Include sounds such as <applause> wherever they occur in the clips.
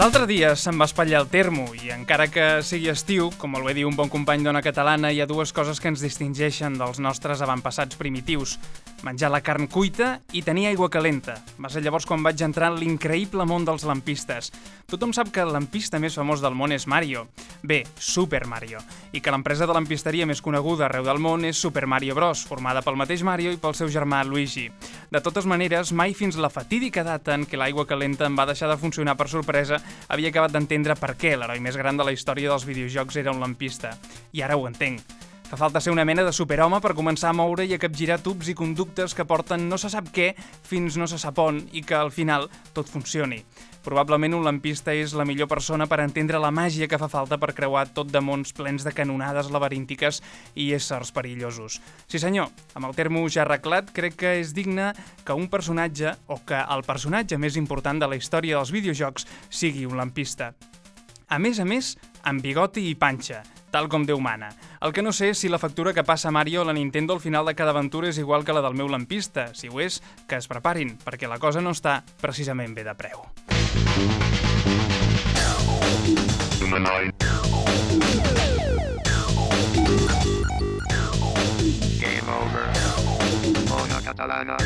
L'altre dia se'm va espatllar el termo i encara que sigui estiu, com el va dir un bon company d'Ona Catalana, hi ha dues coses que ens distingeixen dels nostres avantpassats primitius. Menjar la carn cuita i tenir aigua calenta. Va ser llavors quan vaig entrar en l'increïble món dels lampistes. Tothom sap que el lampista més famós del món és Mario. Bé, Super Mario. I que l'empresa de lampisteria més coneguda arreu del món és Super Mario Bros., formada pel mateix Mario i pel seu germà Luigi. De totes maneres, mai fins la fatídica data en què l'aigua calenta em va deixar de funcionar per sorpresa havia acabat d'entendre per què l'heroi més gran de la història dels videojocs era un lampista. I ara ho entenc. Fa falta ser una mena de superhome per començar a moure i a capgirar tubs i conductes que porten no se sap què fins no se sap on i que al final tot funcioni. Probablement un lampista és la millor persona per entendre la màgia que fa falta per creuar tot de mons plens de canonades laberíntiques i éssers perillosos. Sí senyor, amb el termo ja arreglat, crec que és digne que un personatge, o que el personatge més important de la història dels videojocs, sigui un lampista. A més a més, amb bigoti i panxa, tal com Déu mana. El que no sé és si la factura que passa Mario a la Nintendo al final de cada aventura és igual que la del meu lampista. Si ho és, que es preparin, perquè la cosa no està precisament bé de preu. Game over. Ona catalana.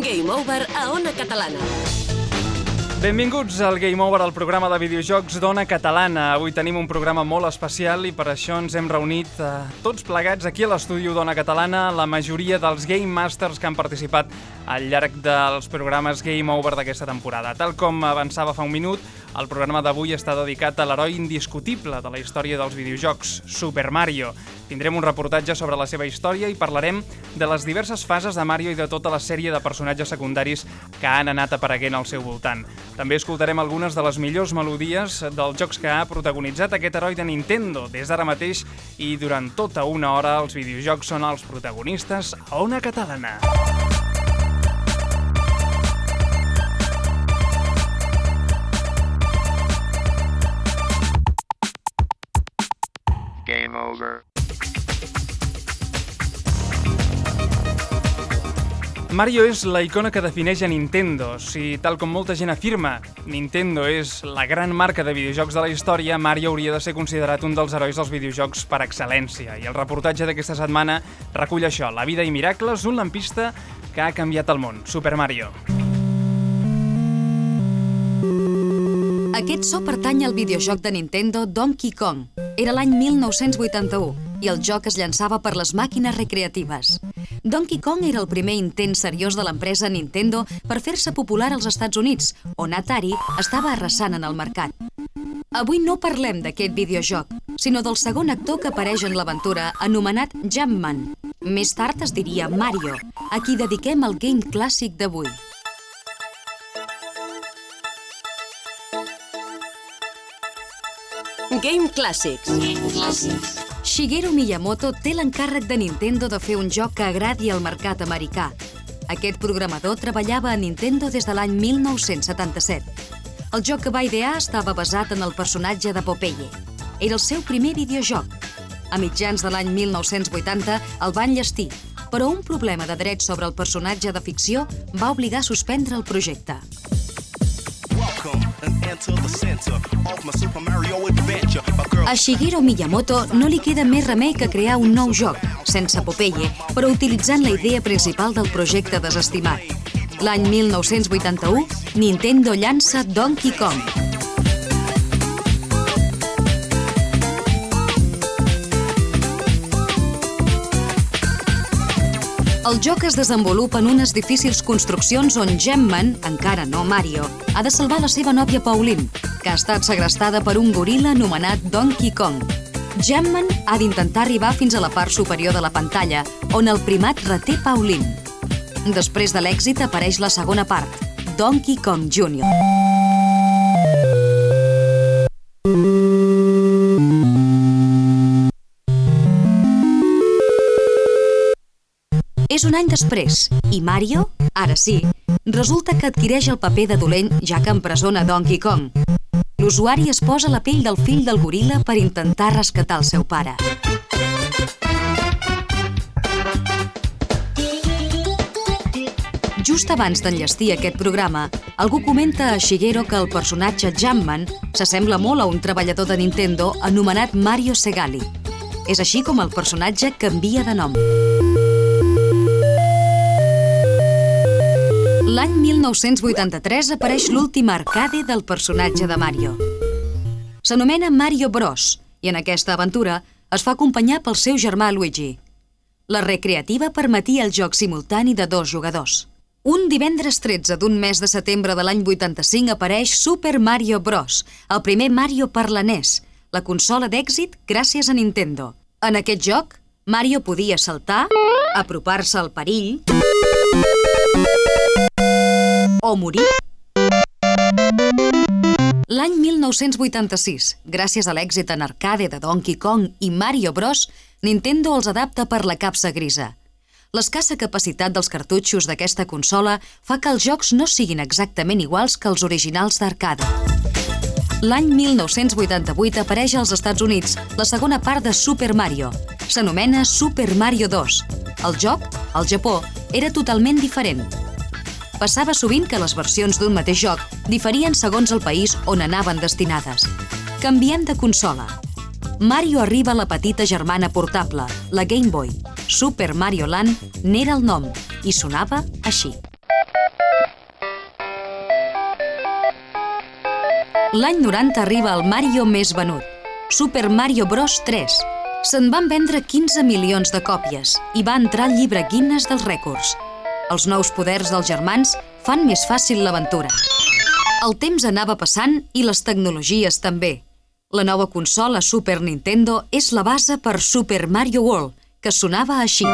Game Over a Ona Catalana. Benvinguts al Game Over, el programa de videojocs d'Ona Catalana. Avui tenim un programa molt especial i per això ens hem reunit eh, tots plegats aquí a l'estudi d'Ona Catalana, la majoria dels Game Masters que han participat al llarg dels programes Game Over d'aquesta temporada. Tal com avançava fa un minut, el programa d'avui està dedicat a l'heroi indiscutible de la història dels videojocs, Super Mario. Tindrem un reportatge sobre la seva història i parlarem de les diverses fases de Mario i de tota la sèrie de personatges secundaris que han anat apareguent al seu voltant. També escoltarem algunes de les millors melodies dels jocs que ha protagonitzat aquest heroi de Nintendo des d'ara mateix i durant tota una hora els videojocs són els protagonistes a una catalana. Game over. Mario és la icona que defineix a Nintendo. Si, tal com molta gent afirma, Nintendo és la gran marca de videojocs de la història, Mario hauria de ser considerat un dels herois dels videojocs per excel·lència. I el reportatge d'aquesta setmana recull això, la vida i miracles, un lampista que ha canviat el món, Super Mario. Aquest so pertany al videojoc de Nintendo Donkey Kong. Era l'any 1981 i el joc es llançava per les màquines recreatives. Donkey Kong era el primer intent seriós de l'empresa Nintendo per fer-se popular als Estats Units, on Atari estava arrasant en el mercat. Avui no parlem d'aquest videojoc, sinó del segon actor que apareix en l'aventura, anomenat Jumpman. Més tard es diria Mario, a qui dediquem el game clàssic d'avui. Game Classics. Shigeru Miyamoto té l'encàrrec de Nintendo de fer un joc que agradi al mercat americà. Aquest programador treballava a Nintendo des de l'any 1977. El joc que va idear estava basat en el personatge de Popeye. Era el seu primer videojoc. A mitjans de l'any 1980 el van llestir, però un problema de drets sobre el personatge de ficció va obligar a suspendre el projecte. A Shigeru Miyamoto no li queda més remei que crear un nou joc, sense Popeye, però utilitzant la idea principal del projecte desestimat. L'any 1981, Nintendo llança Donkey Kong. El joc es desenvolupa en unes difícils construccions on Gemman, encara no Mario, ha de salvar la seva nòvia Pauline, que ha estat segrestada per un goril·la anomenat Donkey Kong. Gemman ha d'intentar arribar fins a la part superior de la pantalla, on el primat reté Pauline. Després de l'èxit apareix la segona part, Donkey Kong Jr. És un any després, i Mario, ara sí, resulta que adquireix el paper de dolent ja que empresona Donkey Kong. L'usuari es posa la pell del fill del goril·la per intentar rescatar el seu pare. Just abans d'enllestir aquest programa, algú comenta a Shigeru que el personatge Jumpman s'assembla molt a un treballador de Nintendo anomenat Mario Segali. És així com el personatge canvia de nom. L'any 1983 apareix l'últim arcade del personatge de Mario. S'anomena Mario Bros. i en aquesta aventura es fa acompanyar pel seu germà Luigi. La recreativa permetia el joc simultani de dos jugadors. Un divendres 13 d'un mes de setembre de l'any 85 apareix Super Mario Bros., el primer Mario per la NES, la consola d'èxit gràcies a Nintendo. En aquest joc, Mario podia saltar, apropar-se al perill o morir. L'any 1986, gràcies a l'èxit en arcade de Donkey Kong i Mario Bros., Nintendo els adapta per la capsa grisa. L'escassa capacitat dels cartutxos d'aquesta consola fa que els jocs no siguin exactament iguals que els originals d'arcade. L'any 1988 apareix als Estats Units la segona part de Super Mario. S'anomena Super Mario 2. El joc, al Japó, era totalment diferent. Passava sovint que les versions d'un mateix joc diferien segons el país on anaven destinades. Canviem de consola. Mario arriba a la petita germana portable, la Game Boy. Super Mario Land n'era el nom i sonava així. L'any 90 arriba el Mario més venut, Super Mario Bros 3. Se'n van vendre 15 milions de còpies i va entrar al llibre Guinness dels rècords. Els nous poders dels germans fan més fàcil l'aventura. El temps anava passant i les tecnologies també. La nova consola Super Nintendo és la base per Super Mario World, que sonava així.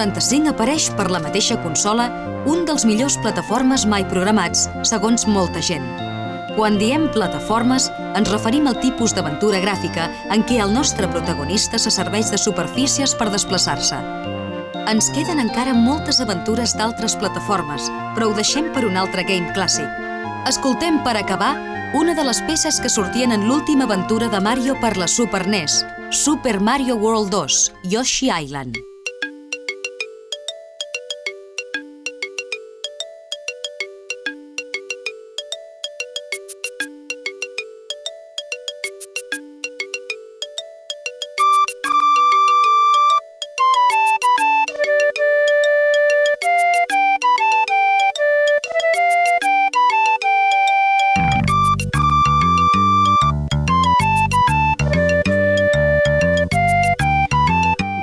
L'any 95 apareix per la mateixa consola un dels millors plataformes mai programats, segons molta gent. Quan diem plataformes, ens referim al tipus d'aventura gràfica en què el nostre protagonista se serveix de superfícies per desplaçar-se. Ens queden encara moltes aventures d'altres plataformes, però ho deixem per un altre game clàssic. Escoltem per acabar una de les peces que sortien en l'última aventura de Mario per la Super NES, Super Mario World 2, Yoshi Island.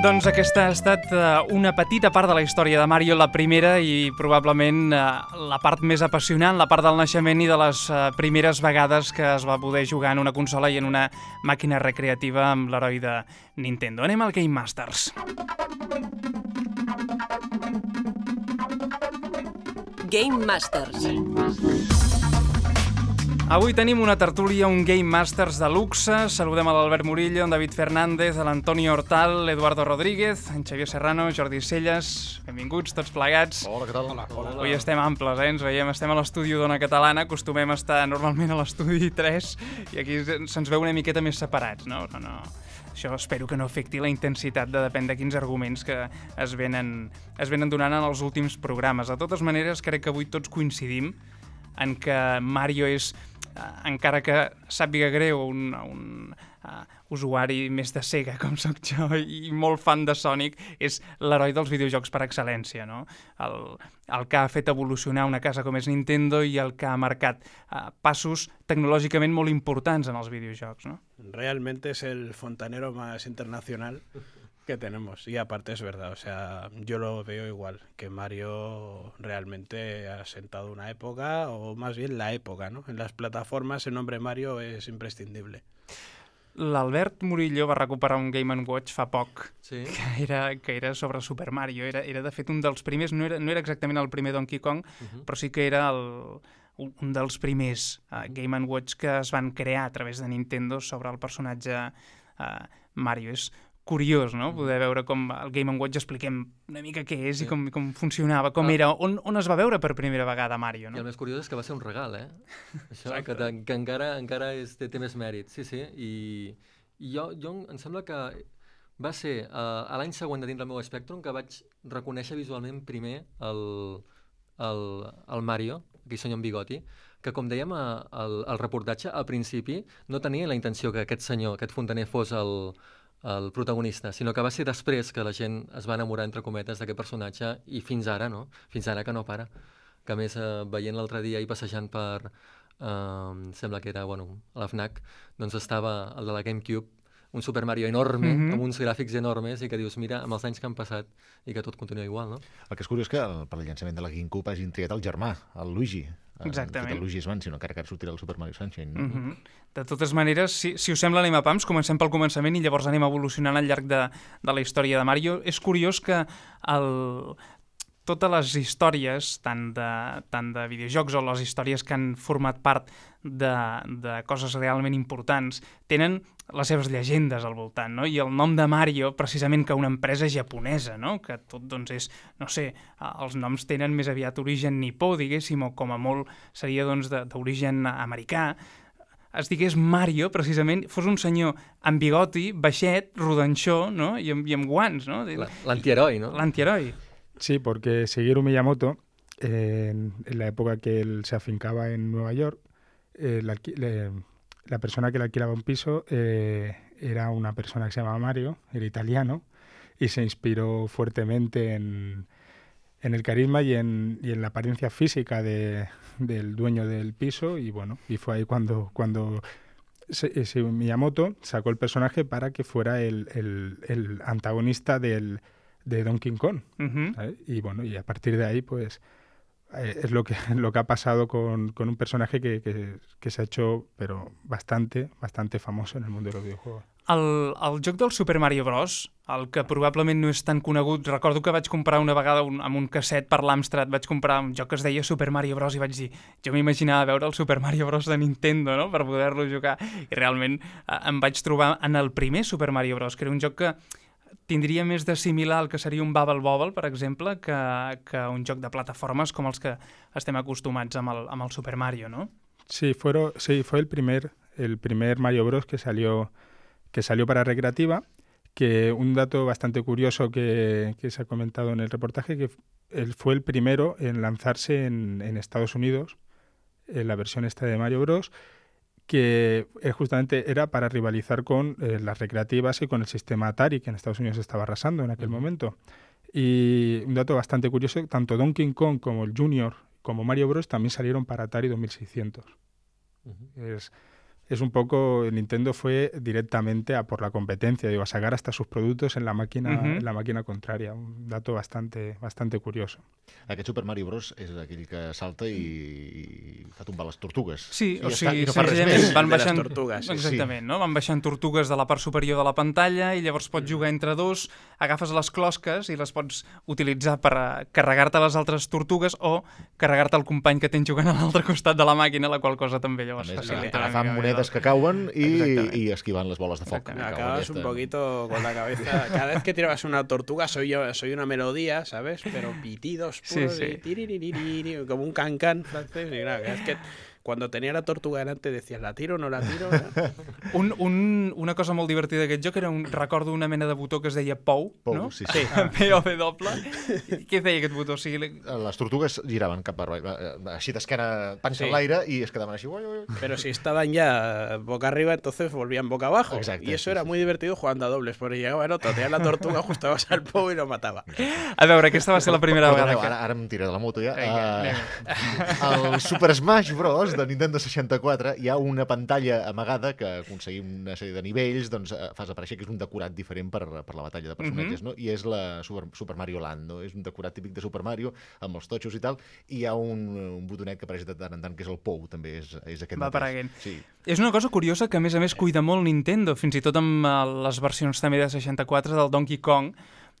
Doncs aquesta ha estat eh, una petita part de la història de Mario, la primera i probablement eh, la part més apassionant, la part del naixement i de les eh, primeres vegades que es va poder jugar en una consola i en una màquina recreativa amb l'heroi de Nintendo. Anem al Game Masters. Game Masters. Avui tenim una tertúlia, un Game Masters de luxe. Saludem a l'Albert Murillo, en David Fernández, a l'Antonio Hortal, l'Eduardo Rodríguez, en Xavier Serrano, Jordi Celles. Benvinguts tots plegats. Hola, què tal? Hola. Avui estem amples, eh? Ens veiem, estem a l'estudi d'Ona Catalana, acostumem a estar normalment a l'estudi 3 i aquí se'ns veu una miqueta més separats, no? no, no. Això espero que no afecti la intensitat de depèn de quins arguments que es venen, es venen donant en els últims programes. De totes maneres, crec que avui tots coincidim en que Mario és, encara que sàpiga greu, un, un uh, usuari més de Sega, com sóc jo, i molt fan de Sonic, és l'heroi dels videojocs per excel·lència, no? El, el que ha fet evolucionar una casa com és Nintendo i el que ha marcat uh, passos tecnològicament molt importants en els videojocs, no? Realmente es el fontanero más internacional que tenemos. Y aparte es verdad, o sea, yo lo veo igual, que Mario realmente ha sentado una época, o más bien la época, ¿no? En las plataformas el nombre Mario es imprescindible. L'Albert Murillo va recuperar un Game Watch fa poc, Sí. que era, que era sobre Super Mario. Era, era de fet un dels primers, no era, no era exactament el primer Donkey Kong, uh -huh. però sí que era el, un dels primers uh, Game Watch que es van crear a través de Nintendo sobre el personatge uh, Mario. És curiós, no?, poder veure com el Game Watch expliquem una mica què és i com, com funcionava, com Ah. era, on, on es va veure per primera vegada Mario, I no? el més curiós és que va ser un regal, eh? <laughs> Això, que, que encara, encara és, té, té més mèrit. Sí, sí. I, i jo, jo em sembla que va ser uh, a l'any següent de dins del meu Spectrum que vaig reconèixer visualment primer el, el, el Mario, aquell senyor amb bigoti, que com dèiem al, al reportatge, al principi no tenia la intenció que aquest senyor, aquest fontaner, fos el, el protagonista, sinó que va ser després que la gent es va enamorar, entre cometes, d'aquest personatge i fins ara, no? Fins ara que no para. Que més, eh, veient l'altre dia i passejant per... Eh, sembla que era, bueno, a la FNAC, doncs estava el de la GameCube, un Super Mario enorme, Mhm. amb uns gràfics enormes, i que dius, mira, amb els anys que han passat i que tot continua igual, no? El que és curiós és que el- per al llançament de la GameCube hagin triat el germà, el Luigi. Eh, Exactament. fet El Luigi's Mansion, encara que ara sortirà el Super Mario Sunshine. no? Mm -hmm. De totes maneres, si, si us sembla, anem a pams, comencem pel començament i llavors anem evolucionant al llarg de, de la història de Mario. És curiós que el, totes les històries, tant de, tant de videojocs o les històries que han format part de, de coses realment importants, tenen les seves llegendes al voltant, no? I el nom de Mario, precisament que una empresa japonesa, no? Que tot, doncs, és, no sé, els noms tenen més aviat origen nipó, diguéssim, o com a molt seria, doncs, d'origen americà, es digués Mario, precisament, fos un senyor amb bigoti, baixet, rodanxó, no? I amb, i amb guants, no? La- L'antiheroi, no? L'antiheroi. Sí, porque Shigeru Miyamoto, eh, en, la época que él se afincaba en Nueva York, eh, la, persona que le alquilaba un piso eh, era una persona que se llamaba Mario, era italiano, y se inspiró fuertemente en, el carisma y en, la apariencia física de- del dueño del piso, y bueno, y fue ahí cuando, cuando se- Miyamoto sacó el personaje para que fuera el antagonista del, de Donkey Kong. Mhm. ¿sabes? Y bueno, y a partir de ahí, pues eh, es lo que, <laughs> lo que ha pasado con, con un personaje que, que- que se ha hecho, pero bastante, bastante famoso en el mundo de los videojuegos. El, el joc del Super Mario Bros., el que probablement no és tan conegut, recordo que vaig comprar una vegada un, amb un casset per l'Amstrad, vaig comprar un joc que es deia Super Mario Bros. i vaig dir, jo m'imaginava veure el Super Mario Bros. de Nintendo, no?, per poder-lo jugar. I realment eh, em vaig trobar en el primer Super Mario Bros., que era un joc que tindria més de similar al que seria un Bubble Bobble, per exemple, que, que un joc de plataformes com els que estem acostumats amb el, amb el Super Mario, no? Sí, sí, fue el primer, el primer Mario Bros. que salió, para recreativa. Que un dato bastante curioso que, que se ha comentado en el reportaje, que él fue el primero en lanzarse en, en Estados Unidos, en la versión esta de Mario Bros., que eh, justamente era para rivalizar con eh, las recreativas y con el sistema Atari, que en Estados Unidos estaba arrasando en aquel momento. Y un dato bastante curioso, tanto Donkey Kong como el Junior como Mario Bros. también salieron para Atari 2600. Ujú. Es, es un poco, Nintendo fue directamente a por la competencia, digo, a sacar hasta sus productos en la máquina, Ujú. en la máquina contraria. Un dato bastante, bastante curioso. Aquest Super Mario Bros. és aquell que salta i, i fa tombar les tortugues. Sí, I o sigui, no senzillament van baixant... tortugues, sí, sí. Exactament, no? Van baixant tortugues de la part superior de la pantalla i llavors pots jugar entre dos, agafes les closques i les pots utilitzar per a carregar-te les altres tortugues o carregar-te el company que tens jugant a l'altre costat de la màquina, la qual cosa també llavors facilita agafant monedes el- que cauen i, Exactament. i esquivant les boles de foc. Acabas un poquito con la cabeza. Cada vez que tirabas una tortuga soy yo, soy una melodía, ¿sabes? Pero pitidos Sí, puros sí. y tiriririri, como un cancán francés. Y claro, es que cuando tenía la tortuga delante decías, ¿la tiro o no la tiro? <laughs> Un, un, una cosa molt divertida d'aquest joc era un, recordo una mena de botó que es deia POW, Pou, no? sí, <laughs> sí. P-O-W. I Què feia aquest botó? O sigui, li- Les tortugues giraven cap a així d'esquena, panxa Sí. en l'aire i es quedaven així. Ui, ui. Pero si estaban ya boca arriba, entonces volvían boca abajo. Exacto, y eso sí, era sí. muy divertido jugando a dobles, porque llegaba el otro, tenía la tortuga, ajustabas al POW y lo mataba. A veure, aquesta va ser la primera vegada que... ara, ara em tira de la moto ja. Vinga, Uh, el Super Smash Bros. De Nintendo 64 hi ha una pantalla amagada que aconseguim una sèrie de nivells, doncs eh, fas aparèixer que és un decorat diferent per, per la batalla de personatges, no? I és la Super, Super Mario Land, no? És un decorat típic de Super Mario, amb els totxos i tal, i hi ha un, un botonet que apareix de tant en tant, que és el POU, també és, és aquest Va mateix. apareguent. Sí. És una cosa curiosa que, a més a més, cuida molt Nintendo, fins i tot amb eh, les versions també de 64 del Donkey Kong.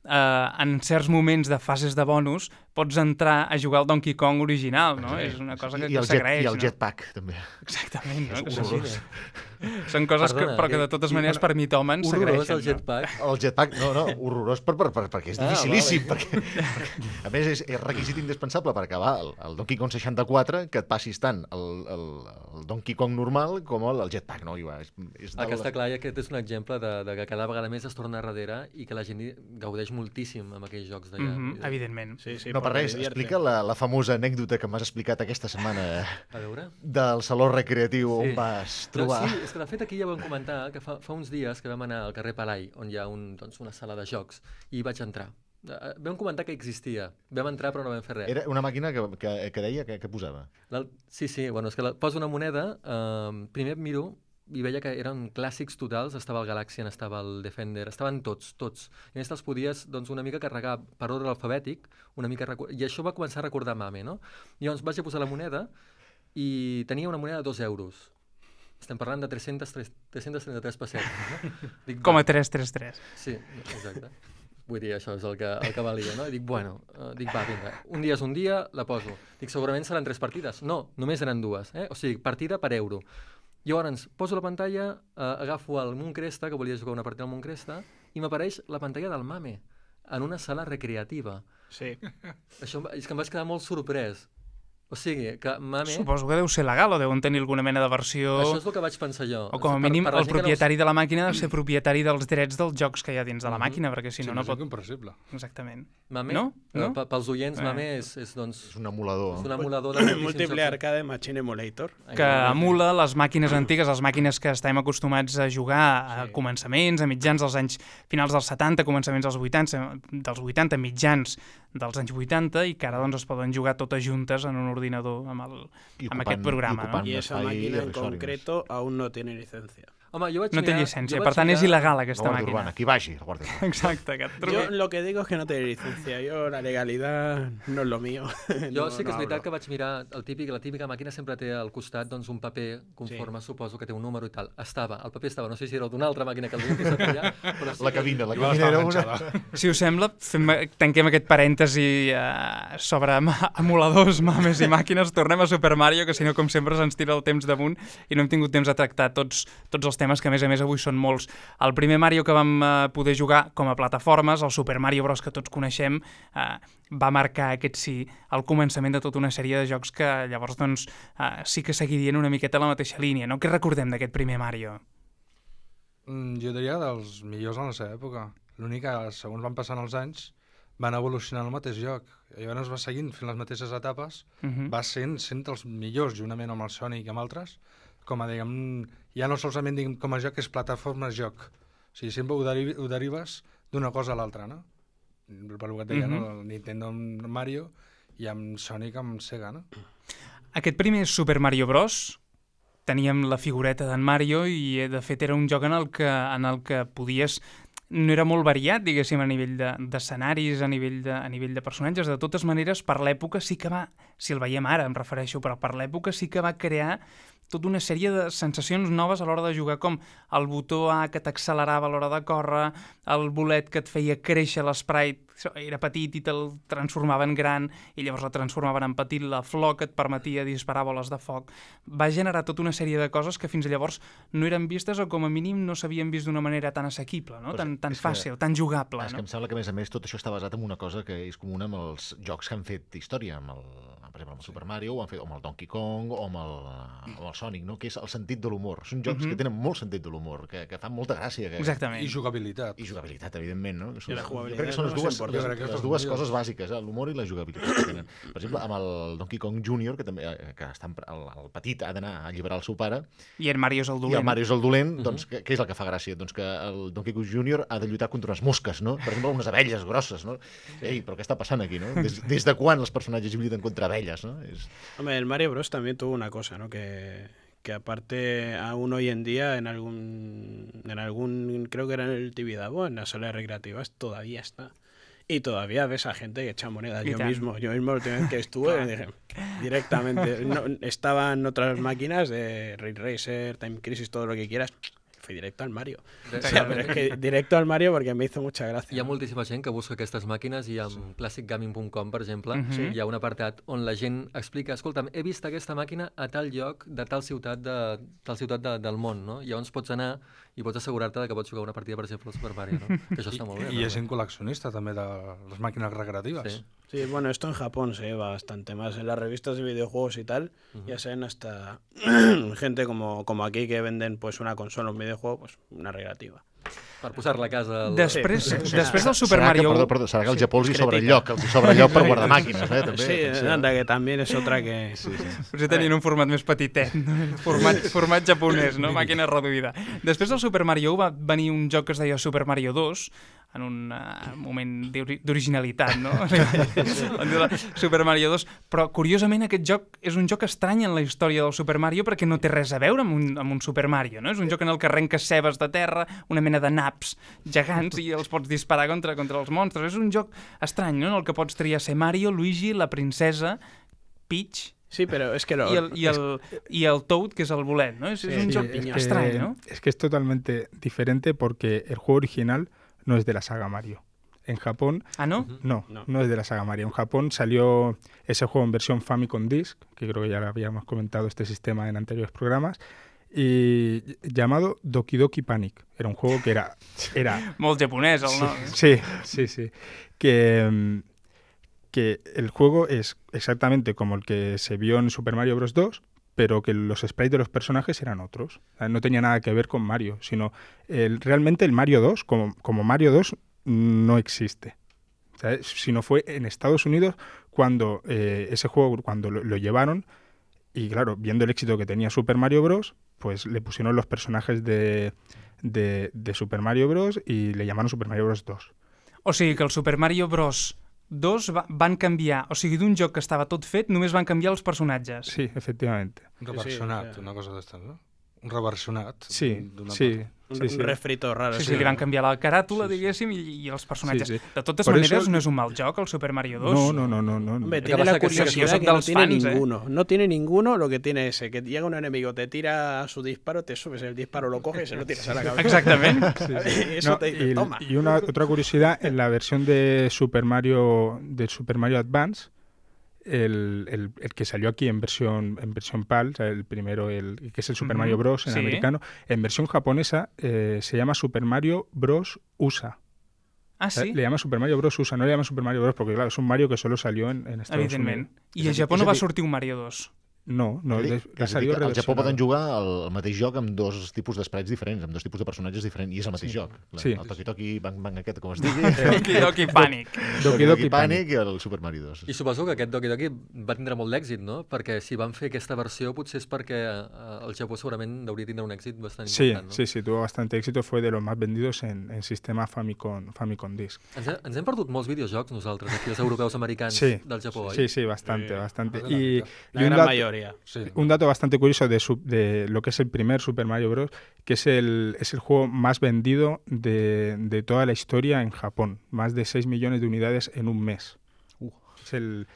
Eh, en certs moments de fases de bonus pots entrar a jugar al Donkey Kong original, no? És una cosa que, I que el, jet, s'agraeix, I el no? jetpack, també. Exactament, no? És Que horrorós. són- Són coses Perdona, que, però que de totes i- maneres per mitòmens Horrorós s'agraeixen. el jetpack. El jetpack, no, no, horrorós per, per, per, perquè és Ah, dificilíssim. Perquè, perquè, a més, és, és requisit indispensable per acabar el, el Donkey Kong 64 que et passis tant el, el, el Donkey Kong normal com el, el jetpack, no? I va, és, és El que està clar i aquest és un exemple de, de que cada vegada més es torna darrere i que la gent gaudeix moltíssim amb aquells jocs d'allà. Mhm, evidentment. Sí, sí, no, per res, explica la, la famosa anècdota que m'has explicat aquesta setmana A veure? del saló recreatiu Sí. on vas No, trobar... sí, és que de fet aquí ja ho vam comentar, que fa, fa uns dies que vam anar al carrer Palai, on hi ha un, doncs, una sala de jocs, i hi vaig entrar. Eh, Vam comentar que existia. Vam entrar però no vam fer res. Era una màquina que, que, que deia que, que posava. L'al- Sí, sí, bueno, és que la, poso una moneda, eh, primer miro i veia que eren clàssics totals, estava el Galaxian, estava el Defender, estaven tots, tots. I a més te'ls podies doncs, una mica carregar per ordre alfabètic, una mica i això va començar a recordar Mame, no? I llavors vaig a posar la moneda i tenia una moneda de 2 euros. Estem parlant de 300, 333 pessetes, no? <laughs> Dic, Com a 333. Sí, exacte. Vull dir, això és el que, el que valia, no? I dic, bueno, uh, dic, va, vinga, un dia és un dia, la poso. Dic, segurament seran tres partides. No, només eren dues, eh? O sigui, partida per euro. Llavors, poso la pantalla, uh, agafo el Mooncresta, que volia jugar una partida al Mooncresta, i m'apareix la pantalla del Mame, en una sala recreativa. Sí. Això és que em vaig quedar molt sorprès. O sigui, que Mame... Suposo que deu ser legal o deuen tenir alguna mena de versió... Això és el que vaig pensar jo. O com a Per- mínim per la el que no propietari de la màquina ha de ser propietari dels drets dels jocs que hi ha dins de la Mhm. màquina, perquè si Sí, no, no pot... incomprensible. Exactament. Mame, No? eh, No? pe- Pels oients, Eh. Mame és, és, doncs, És un emulador. és un emulador de jocs. Arcade Machine Emulator. que emula les màquines antigues, les màquines que estem acostumats a jugar a Sí. començaments, a mitjans dels anys finals dels 70, començaments dels 80, dels 80, mitjans dels anys 80 i que ara doncs, es poden jugar totes juntes en un ordinador amb, el, I amb ocupant- aquest programa. i un esa espai máquina en concreto aún no tiene licencia. Home, jo vaig No? no té mirar, llicència, jo per tant és mirar- il·legal La aquesta Guàrdia màquina. Urbana, qui vagi, la Guàrdia <laughs> Urbana. Exacte, que et Yo truqui. lo que digo es que no tiene licencia. Yo la legalidad no es lo mío. <laughs> Jo No- sí que és no veritat hablo. que vaig mirar el típic, la típica màquina sempre té al costat doncs, un paper conforme, suposo que té un número i tal. Estava, el paper estava, no sé si era d'una altra màquina que el havien posat allà, però sí La que- cabina, la cabina era una... Si us sembla, fem, tanquem aquest parèntesi eh, sobre emuladors, mames i màquines, tornem a Super Mario, que si no, com sempre, se'ns tira el temps damunt i no hem tingut temps de tractar tots, tots els temes, que a més a més avui són molts. El primer Mario que vam eh, poder jugar com a plataformes, el Super Mario Bros. que tots coneixem, eh, va marcar aquest sí el començament de tota una sèrie de jocs que llavors doncs, eh, sí que seguirien una miqueta la mateixa línia. No? Què recordem d'aquest primer Mario? Mm, jo diria dels millors en la seva època. L'únic que, segons van passant els anys, van evolucionar el mateix joc. I llavors va seguint fent les mateixes etapes, Uh -huh. va sent, sent els millors, juntament amb el Sonic i amb altres, com a, diguem, ja no solament diguem, com a joc, és plataforma joc. O sigui, sempre ho, deri ho derives d'una cosa a l'altra, no? Per que et deia, Mhm. no? El Nintendo amb Mario i amb Sonic amb Sega, no? Aquest primer Super Mario Bros. teníem la figureta d'en Mario i de fet era un joc en el que, en el que podies no era molt variat, diguéssim, a nivell de- d'escenaris, a, nivell de, a nivell de personatges. De totes maneres, per l'època sí que va, si el veiem ara, em refereixo, però per l'època sí que va crear tota una sèrie de sensacions noves a l'hora de jugar, com el botó A que t'accelerava a l'hora de córrer, el bolet que et feia créixer l'esprite, era petit i te'l transformaven gran, i llavors la transformaven en petit, la flor que et permetia disparar boles de foc. Va generar tota una sèrie de coses que fins llavors no eren vistes o com a mínim no s'havien vist d'una manera tan assequible, no? Però tan, tan és que- fàcil, tan jugable. És que no? em sembla que, a més a més, tot això està basat en una cosa que és comuna amb els jocs que han fet història, amb el, per exemple, amb el Super Mario, o, han fet, o amb el Donkey Kong, o amb el, amb el Sonic, no? que és el sentit de l'humor. Són jocs Mhm. que tenen molt sentit de l'humor, que, que fan molta gràcia. Que... Exactament. I jugabilitat. I jugabilitat, evidentment, no? Que són, I la jugabilitat crec que són les no dues, important. les, Jo crec que les són dues coses bàsiques, eh? l'humor i la jugabilitat que tenen. Per exemple, amb el Donkey Kong Jr., que també eh, que està, en- el, el petit ha d'anar a alliberar el seu pare, I en Mario és el i dolent. el Mario és el dolent, doncs, què, què és el que fa gràcia? Doncs que el Donkey Kong Jr. ha de lluitar contra unes mosques, no? Per exemple, unes abelles grosses, no? Ei, però què està passant aquí, no? Des, des de quan els personatges lluiten contra abelles, no? Hombre, el Mario Bros. también tuvo una cosa, ¿no? Que, que aparte aún hoy en día en algún, en algún, creo que era en el Tibidabo, en las salas recreativas, todavía está. Y todavía ves a gente que echa monedas. Yo mismo, yo mismo la última vez que estuve, dije, directamente. No, estaban otras máquinas de Ray Racer, Time Crisis, todo lo que quieras. Fui directo al Mario. O sea, pero es que directo al Mario porque me hizo mucha gracia. Hi ha moltíssima gent que busca aquestes màquines i amb classicgaming.com, per exemple, Mhm. Sí. hi ha un apartat on la gent explica escolta'm, he vist aquesta màquina a tal lloc de tal ciutat, de, tal ciutat de, del món, no? I llavors pots anar i pots assegurar-te de que pots jugar una partida, per exemple, al Super Mario, no? Que això està molt bé. I hi ha gent col·leccionista també de les màquines recreatives. Sí. Sí, bueno, esto en Japón se lleva bastante más. En las revistas de videojuegos y tal, ya saben hasta <clears throat> gente como, como aquí que venden pues una consola, un videojuego, pues una recreativa. Per posar-la a casa... Al... Després, Sí, després del Super serà Mario Que, 1... perdó, perdó, serà que al Japó els hi sobra lloc, els hi sobra lloc per guardar màquines, eh, també. Sí, anda, que también es otra que... Sí, sí. Potser tenien un format més petitet, format, format japonès, no? màquina reduïda. Després del Super Mario 1 va venir un joc que es deia Super Mario 2, en un uh, moment d'ori- d'originalitat, no? <laughs> Super Mario 2, però curiosament aquest joc és un joc estrany en la història del Super Mario perquè no té res a veure amb un, amb un Super Mario, no? És un joc en el que arrenques cebes de terra, una mena de naps gegants i els pots disparar contra, contra els monstres. És un joc estrany, no? En el que pots triar ser Mario, Luigi, la princesa, Peach Sí, pero es que lo... i el, i el, i el Toad, que és el bolet, no? És, és un Sí, joc es que- estrany, no? Es que es totalmente diferente porque el juego original no es de la saga Mario. En Japón, Ah, no? no, No. no, es de la saga Mario. En Japón salió ese juego en versión Famicom Disk, que creo que ya lo habíamos comentado este sistema en anteriores programas, y llamado Doki Doki Panic. Era un juego que era, era Molt el nom. Sí, sí, sí. Que, mm, que el juego es exactamente como el que se vio en Super Mario Bros. 2, pero que los sprites de los personajes eran otros. O No tenía nada que ver con Mario, sino el, realmente el Mario 2, como, como Mario 2, no existe. O sea, sino fue en Estados Unidos cuando eh, ese juego, cuando lo, lo llevaron, y claro, viendo el éxito que tenía Super Mario Bros., pues le pusieron los personajes de, de, de Super Mario Bros. y le llamaron Super Mario Bros. 2. O sigui que el Super Mario Bros. 2 va, van canviar, o sigui, d'un joc que estava tot fet, només van canviar els personatges. Sí, efectivamente. Un Sí, sea. una cosa d'estes, no? Un reversionat. Sí, sí. part. Un, sí, un sí. refrito raro. Sí, sí, sí, li van ¿no? canviar la caràtula, Sí, sí. diguéssim, i, i els personatges. Sí, sí. De totes Por maneres, eso- no és un mal joc, el Super Mario 2. No, no, no, no, no. Que tiene la que sí, que sí, curiosidad que de no tiene fans, ¿eh? ninguno. No tiene ninguno lo que tiene ese, que llega un enemigo, te tira su disparo, te subes el disparo, lo coges y se lo tiras a la cabeza. Exactament. <laughs> Eso No, te dice, y, toma. y una otra curiosidad, en la versión de Super Mario, del Super Mario Advance, el, el- el que salió aquí en versión, en versión PAL, o sea, el primero, el, que es el Super Mario Bros. en sí. americano, en versión japonesa eh, se llama Super Mario Bros. USA. Ah, sí? Le llama Super Mario Bros. USA, no le llama Super Mario Bros. porque claro, es un Mario que solo salió en, en Estados. Unidos. I a És a dir- Japó és no a va dir- sortir un Mario 2. No, no, És a dir- le, és a dir que al Japó poden jugar el mateix joc amb dos tipus d'esprats diferents, amb dos tipus de personatges diferents, i és el mateix joc. La, Sí. El Toki Toki Bang Bang aquest, com es digui, Doki Doki Panic. Doki Doki Panic i el Super Mario 2. I suposo que aquest Doki Doki va tindre molt d'èxit, no? Perquè si van fer aquesta versió potser és perquè eh, el Japó segurament hauria tindre un èxit bastant Sí, important, no? sí, sí, tuvo bastante éxito, fue de los más vendidos en, en sistema Famicom, Famicom Disk. Ens, ens hem perdut molts videojocs nosaltres, aquí els europeus americans Sí, del Japó, oi? Sí, sí, bastante, Sí, bastante. La y un, gran dato, Sí. un dato bastante curioso de, su- de lo que es el primer Super Mario Bros., que es el, es el juego más vendido de, de toda la historia en Japón. Más de 6 millones de unidades en un mes. Es el,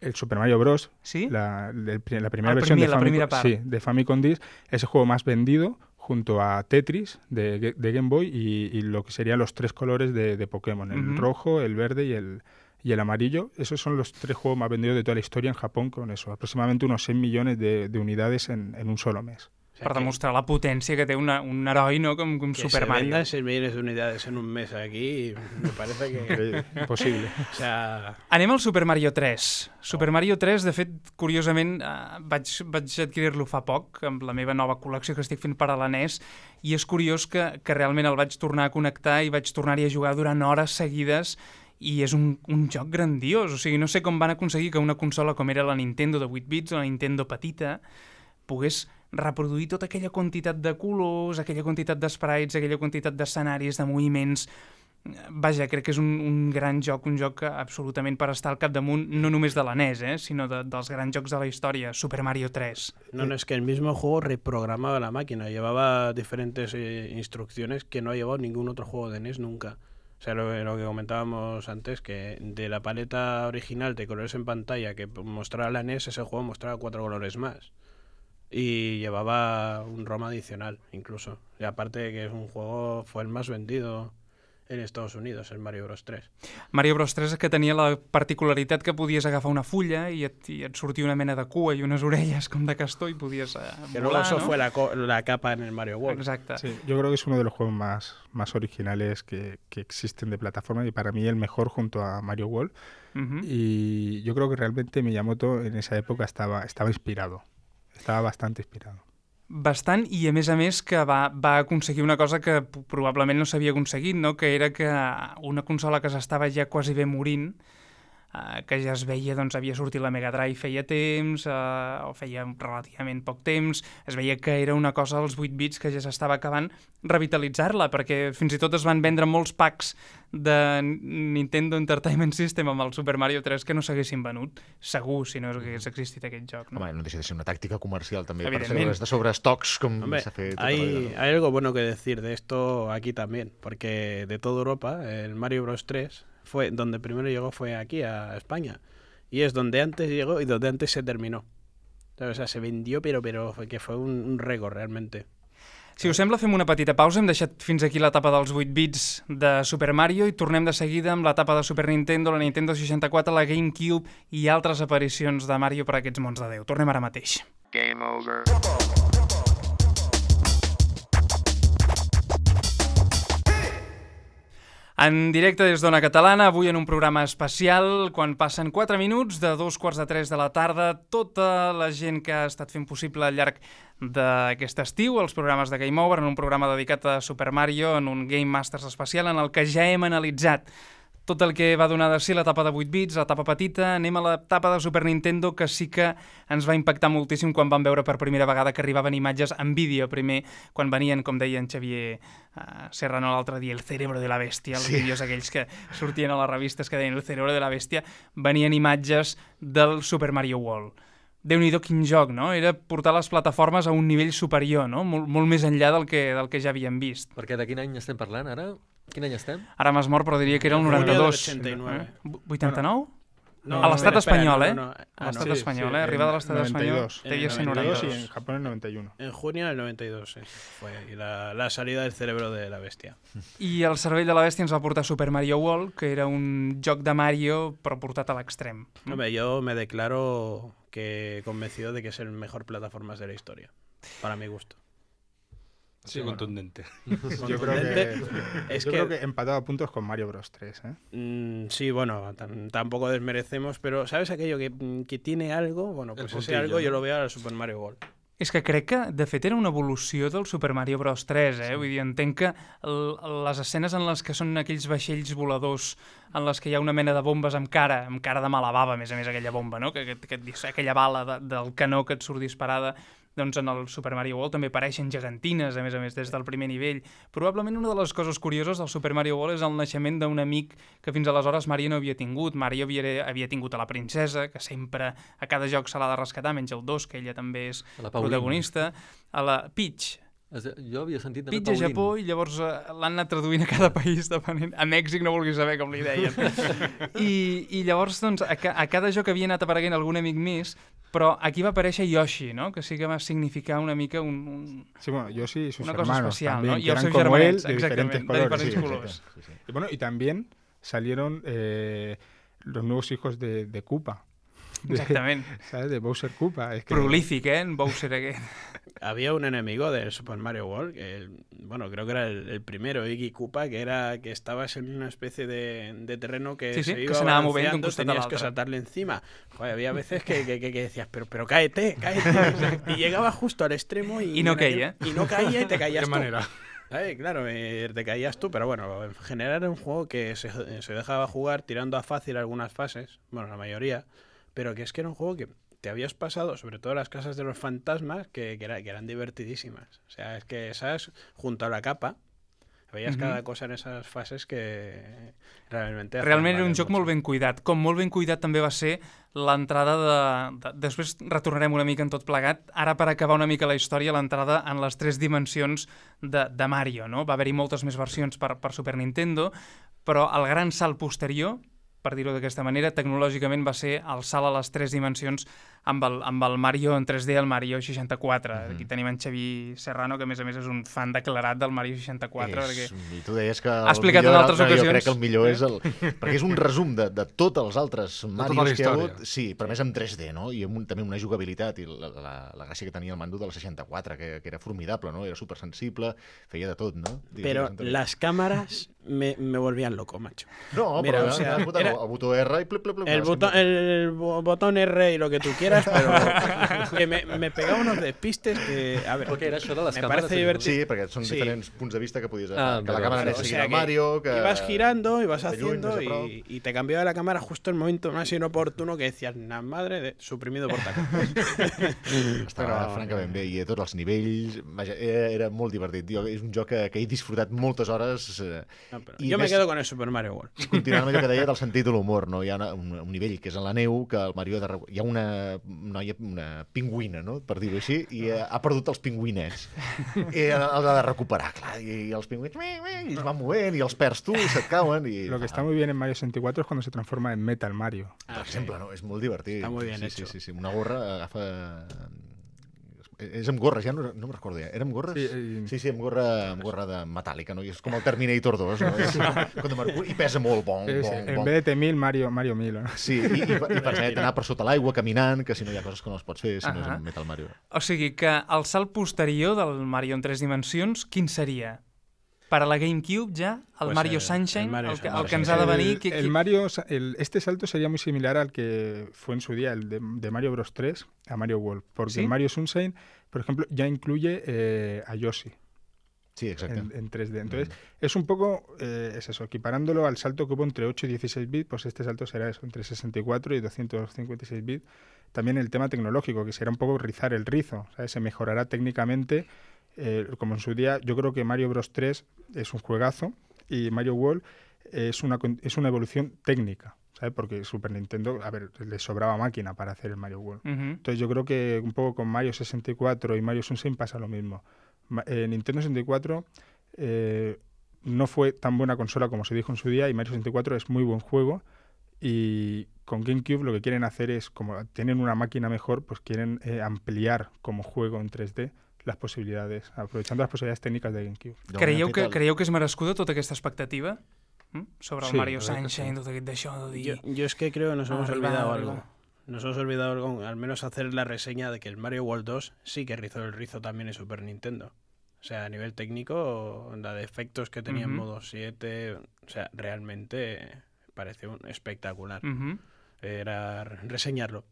el Super Mario Bros., Sí? la, la primera versión primer, de, la Famicom, primera part. sí, de Famicom Disk, es el juego más vendido junto a Tetris de, de Game Boy y, y lo que serían los tres colores de, de Pokémon, el rojo, el verde y el, y el amarillo. Esos son los tres juegos más vendidos de toda la historia en Japón con eso, aproximadamente unos 6 millones de, de unidades en, en un solo mes. O sea, Per que- demostrar la potència que té una, un heroi, no?, com, com que Super se Mario. vendan 6 millones de unidades en un mes aquí, me parece que... Increíble, <laughs> imposible. <laughs> O sea, Anem al Super Mario 3. Super Mario 3, de fet, curiosament, eh, vaig, vaig adquirir-lo fa poc, amb la meva nova col·lecció que estic fent per a la NES, i és curiós que, que realment el vaig tornar a connectar i vaig tornar-hi a jugar durant hores seguides i és un, un joc grandiós. O sigui, no sé com van aconseguir que una consola com era la Nintendo de 8 bits o la Nintendo petita pogués reproduir tota aquella quantitat de colors, aquella quantitat d'esprites, aquella quantitat d'escenaris, de moviments... Vaja, crec que és un, un gran joc, un joc absolutament per estar al capdamunt, no només de la NES, eh, sinó de, dels grans jocs de la història, Super Mario 3. no, no, es que el mismo juego reprogramaba la máquina, llevaba diferentes eh, instrucciones que no ha llevado ningún otro juego de NES nunca. O sea, lo, lo que comentábamos antes, que de la paleta original de colores en pantalla que mostraba la NES, ese juego mostraba cuatro colores más. y llevaba un ROM adicional, incluso. Y aparte de que es un juego, fue el más vendido en Estados Unidos, el Mario Bros 3. Mario Bros 3 és que tenia la particularitat que podies agafar una fulla i et, i et sortia una mena de cua i unes orelles com de castor i podies eh, Que luego volar, eso no? fue la, la capa en el Mario World. Exacte. Sí, yo creo que es uno de los juegos más, más originales que, que existen de plataforma y para mí el mejor junto a Mario World. Y yo creo que realmente Miyamoto en esa época estaba, estaba inspirado. Estaba bastante inspirado. Bastant, i a més a més que va, va aconseguir una cosa que probablement no s'havia aconseguit, no? que era que una consola que s'estava ja quasi bé morint, eh, que ja es veia, doncs havia sortit la Mega Drive feia temps, eh, o feia relativament poc temps, es veia que era una cosa dels 8 bits que ja s'estava acabant, revitalitzar-la, perquè fins i tot es van vendre molts packs de Nintendo Entertainment System amb el Super Mario 3 que no s'haguessin venut, segur, si no hagués existit aquest joc. No? Home, no deixa de ser una tàctica comercial també per fer de sobreestocs com Hombre, s'ha fet tota la vida, hay, no? hay algo bueno que decir de esto aquí también, porque de toda Europa el Mario Bros 3 fue donde primero llegó fue aquí a España y es donde antes llegó y donde antes se terminó. O sea, se vendió, pero pero fue que fue un, un récord realmente. Si us sembla, fem una petita pausa. Hem deixat fins aquí l'etapa dels 8 bits de Super Mario i tornem de seguida amb l'etapa de Super Nintendo, la Nintendo 64, la GameCube i altres aparicions de Mario per a aquests mons de Déu. Tornem ara mateix. Game over. En directe des d'Ona Catalana, avui en un programa especial, quan passen 4 minuts de dos quarts de 3 de la tarda, tota la gent que ha estat fent possible al llarg d'aquest estiu, els programes de Game Over, en un programa dedicat a Super Mario, en un Game Masters especial, en el que ja hem analitzat tot el que va donar de si l'etapa de 8 bits, l'etapa petita, anem a l'etapa de Super Nintendo, que sí que ens va impactar moltíssim quan vam veure per primera vegada que arribaven imatges en vídeo primer, quan venien, com deia en Xavier uh, Serrano l'altre dia, el cerebro de la bèstia, els Sí. vídeos aquells que sortien a les revistes que deien el cerebro de la bèstia, venien imatges del Super Mario World. déu nhi quin joc, no? Era portar les plataformes a un nivell superior, no? Molt, molt més enllà del que, del que ja havíem vist. Perquè de quin any estem parlant ara? Quin any estem? Ara m'has mort, però diria que era el Junio del 92. 89. Eh? 89? No, a l'estat espanyol, no, eh? no, no. A Ah, l'estat no. espanyol, eh? Arribada a l'estat espanyol, 92. devia ser 92 y 92. en Japón el 91. En junio del 92 sí, fue y la, la salida del cerebro de la bestia. I el cervell de la bèstia ens va portar Super Mario World, que era un joc de Mario però portat a l'extrem. Hombre, yo me declaro que convencido de que es el mejor plataformas de la historia, para mi gusto. Sí, contundente. <laughs> Yo creo que, Es yo que- creo que empatado a puntos con Mario Bros 3. ¿eh? Mm, sí, bueno, tan- tampoco desmerecemos, pero ¿sabes aquello que, mm, que tiene algo? Bueno, pues ese algo yo lo veo al Super Mario World. És que crec que, de fet, era una evolució del Super Mario Bros 3, eh? Vull dir, entenc que les escenes en les que són aquells vaixells voladors en les que hi ha una mena de bombes amb cara, amb cara de mala bava, a més a més, aquella bomba, no? Que, que, que, aquella bala de, del canó que et surt disparada, doncs en el Super Mario World també apareixen gegantines, a més a més, des del primer nivell. Probablement una de les coses curioses del Super Mario World és el naixement d'un amic que fins aleshores Mario no havia tingut. Mario havia, havia tingut a la princesa, que sempre a cada joc se l'ha de rescatar, menys el 2, que ella també és A la Paulina. protagonista, a la Peach. Es- Jo havia sentit també Peach a Pauline. Japó i llavors eh, l'han anat traduint a cada <laughs> país depenent. A Mèxic no vulguis saber com li deien. <laughs> I, I llavors, doncs, a, ca a cada joc havia anat apareguent algun amic més, però aquí va aparèixer Yoshi, no? Que sí que va significar una mica un... un... Sí, bueno, yo sí y sus Una cosa hermanos especial, también, ¿no? que Y els eran seus él, germanets, de diferentes exactament, de colores. diferents sí, colors. Sí, sí. Y bueno, y también salieron eh, los nuevos hijos de, de Koopa. De- Exactament. <laughs> ¿Sabes? De Bowser Koopa. Es que, Prolífic, eh? En Bowser aquest. <laughs> Había un enemigo del Super Mario World, que bueno, creo que era el, el primero, Iggy Koopa, que era que estabas en una especie de, de terreno que Sí, sí, se que iba se a tenías que saltarle encima. Joder, había veces que, que, que- que decías, pero, pero cáete, cáete. Y llegaba justo al extremo y, Y no caía. Y no caía y te <laughs> caías ¿Qué tú. manera? Ay, claro, eh, te caías tú, pero bueno, en general era un juego que se, se dejaba jugar tirando a fácil algunas fases, bueno, la mayoría, pero que es que era un juego que te habías pasado, sobre todo las casas de los fantasmas, que, que, era- que eran divertidísimas. O sea, es que, ¿sabes? Junto a la capa, veías Mhm. cada cosa en esas fases que realmente... Realment era un joc molt ben cuidat. Com molt ben cuidat també va ser l'entrada de, de... Després retornarem una mica en tot plegat. Ara, per acabar una mica la història, l'entrada en les tres dimensions de, de Mario, no? Va haver-hi moltes més versions per, per Super Nintendo, però el gran salt posterior, per dir-ho d'aquesta manera, tecnològicament va ser el salt a les tres dimensions amb el, amb el Mario en 3D, el Mario 64. Mhm. Aquí tenim en Xavi Serrano, que a més a més és un fan declarat del Mario 64, És, perquè I tu deies que... Ha el explicat millor en era- altres no, Jo ocasions. crec que el millor és el... <laughs> perquè és un resum de, de tots els altres tota Marios la que hi ha hagut. Sí, però més en 3D, no? I amb un, també una jugabilitat i la, la, la gràcia que tenia el mando de la 64, que, que era formidable, no? Era supersensible, feia de tot, no? Digues, Antonio. las cámaras me, me volvían loco, macho. No, Mira, però o sea, el, botó, era- el botó R i plip, plip, plip, El fent- el bo- botón R y lo que tú quieras, pero <laughs> que me, me pegaba unos despistes que, a ver, Però què era això de les me parece divertido. Sí, perquè són Sí. diferents punts de vista que podies... Ah, que la vale. anés O seguint sea el que Mario, que... ibas girando, ibas haciendo y, y te cambiaba la cámara justo en el momento más inoportuno que decías, la madre de suprimido por taco. <laughs> Estava Però- francament bé, i a tots els nivells, vaja, era, era molt divertit. Jo, és un joc que, que he disfrutat moltes hores. Eh, No, I yo me quedo con el Super Mario World. continuant amb allò que deia <laughs> del sentit de l'humor, no? Hi ha una, un, un nivell que és en la neu, que el Mario de, hi ha una noia, una pingüina, no? per dir-ho així, i eh, ha perdut els pingüinets. I els ha de recuperar, clar, i, i els pingüins ui, ui, i es van movent, i els perds tu, i se't cauen, i... Lo que está muy bien en Mario 64 es cuando se transforma en Metal Mario. Per exemple, no? és molt divertit. Està molt ben sí, hecho. sí, sí, sí. Una gorra agafa... És amb gorra, ja no, no me'n recordo ja. Era amb gorres? Sí, eh, sí, sí amb gorra, amb gorra de metàl·lica, no? I és com el Terminator 2, no? És Mercuri, I pesa molt, bon, Es- bon, en bon. vez de T1000, Mario, Mario 1000. ¿no? Sí, i, i, i <laughs> permet anar per sota l'aigua caminant, que si no hi ha coses que no les pots fer, si no és en Metal Mario. O sigui que el salt posterior del Mario en tres dimensions, quin seria? Per a la GameCube ja, el Pues Mario el- Sunshine, el Mario el, que, ens ha de venir... Que, el. Mario, este salto sería muy similar al que fue en su día, el de, de Mario Bros 3 a Mario World. Porque ¿Sí? el Mario Sunshine, por ejemplo, ya incluye eh, a Yoshi Sí, exacte. en, en 3D. Entonces, es un poco, eh, es eso, equiparándolo al salto que hubo entre 8 y 16 bits, pues este salto será eso, entre 64 y 256 bits. También el tema tecnológico, que será un poco rizar el rizo, ¿sabes? Se mejorará técnicamente, eh, como en su día, yo creo que Mario Bros 3 es un juegazo y Mario World es una, es una evolución técnica, ¿sabes? Porque Super Nintendo, a ver, le sobraba máquina para hacer el Mario World. Entonces yo creo que un poco con Mario 64 y Mario Sunshine pasa lo mismo. Eh, Nintendo 64 eh, no fue tan buena consola como se dijo en su día y Mario 64 es muy buen juego y con GameCube lo que quieren hacer es, como tienen una máquina mejor, pues quieren eh, ampliar como juego en 3D las posibilidades, aprovechando las posibilidades técnicas de GameCube. Creieu que, creieu que és merescuda tota aquesta expectativa? Sobre el Sí, Mario sí. Sunshine, tot aquest d'això de dir... Yo, yo es que creo que nos hemos olvidado algo. Nos hemos olvidado algo, al menos hacer la reseña de que el Mario World 2 sí que rizó el rizo también en Super Nintendo. O sea, a nivel técnico, la de efectos que tenía en modo 7, o sea, realmente pareció un espectacular. Era reseñarlo.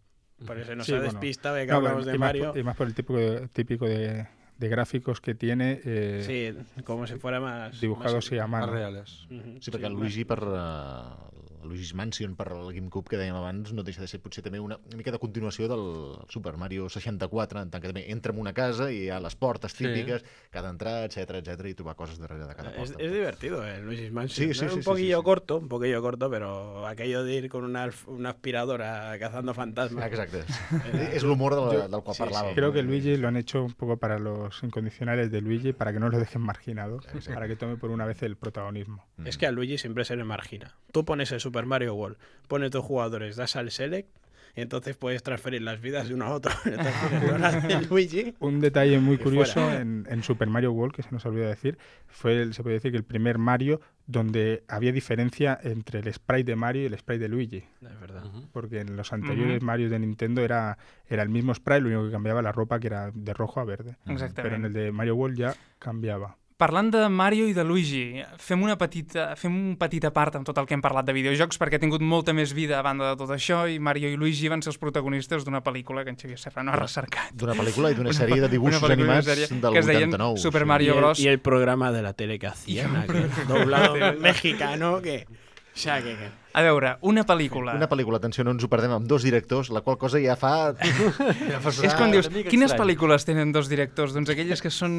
Por eso nos Sí, ha bueno. despistado de que No, hablamos de y, más Mario. por, y más por el tipo de, típico de, de gráficos que tiene eh, Sí, como si fuera más... dibujados más- sí a Más mano. reales. Ujú, Sí, perquè el más- Luigi per... Uh, Luigi's Mansion per el GameCube que dèiem abans no deixa de ser potser també una, una mica de continuació del Super Mario 64 en tant que també entra en una casa i hi ha les portes Sí. típiques que ha d'entrar, etc etc i trobar coses darrere de cada Es, porta. es divertido el Luigi's Mansion. Sí, sí, ¿no? sí, un sí, poquillo sí, sí. corto, un poquillo corto, pero aquello de ir con una, una aspiradora cazando fantasmas. Ah, Exacte. <laughs> és l'humor de la, del qual sí, parlàvem. Creo no? que Luigi lo han hecho un poco para los incondicionales de Luigi, para que no lo dejen marginado, Exacto. para que tome por una vez el protagonismo. Es que a Luigi siempre se le margina. Tú pones el Super Mario World, pones tus jugadores, das al select y entonces puedes transferir las vidas de uno a otro. <laughs> De Luigi. Un detalle muy curioso en, en Super Mario World, que se nos olvidó decir, fue, el- se puede decir que el primer Mario donde había diferencia entre el sprite de Mario y el sprite de Luigi. Es verdad. Porque en los anteriores Ujú. Marios de Nintendo era, era el mismo sprite, lo único que cambiaba la ropa, que era de rojo a verde. Exactament. Pero en el de Mario World ya cambiaba. Parlant de Mario i de Luigi, fem, una petita, fem un petit apart amb tot el que hem parlat de videojocs perquè ha tingut molta més vida a banda de tot això i Mario i Luigi van ser els protagonistes d'una pel·lícula que en Xavier Serrano ha recercat. D'una pel·lícula i d'una Una sèrie de dibuixos una pel·lícula i una animats sèrie del que es deien 89. Super. Mario y, el, Bros. y el programa de la tele que hacían, doblado mexicano, que... O sea, que... que- A veure, una pel·lícula. Una pel·lícula, atenció, no ens ho perdem, amb dos directors, la qual cosa ja fa... <laughs> ja fa És quan dius, quines estrany. pel·lícules tenen dos directors? Doncs aquelles que són...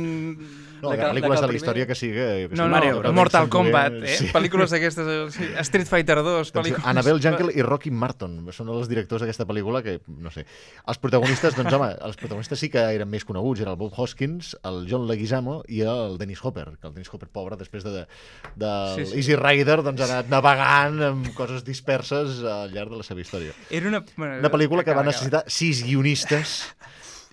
No, La de que- la pel·lícules que de la història que sigui... sé, No, no, Mario Bros. Mortal Kombat, eh? sí. Pel·lícules d'aquestes, eh, sí. Street Fighter 2, Doncs, pel·lícules... Annabelle Jankel i Rocky Martin són els directors d'aquesta pel·lícula que, no sé, els protagonistes, doncs home, els protagonistes sí que eren més coneguts, era el Bob Hoskins, el John Leguizamo i el Dennis Hopper, que el Dennis Hopper, pobre, després de, de, del Sí, sí. Easy Rider, doncs ha anat navegant amb coses disperses al llarg de la seva història. Era una... bueno, Una pel·lícula que va necessitar sis guionistes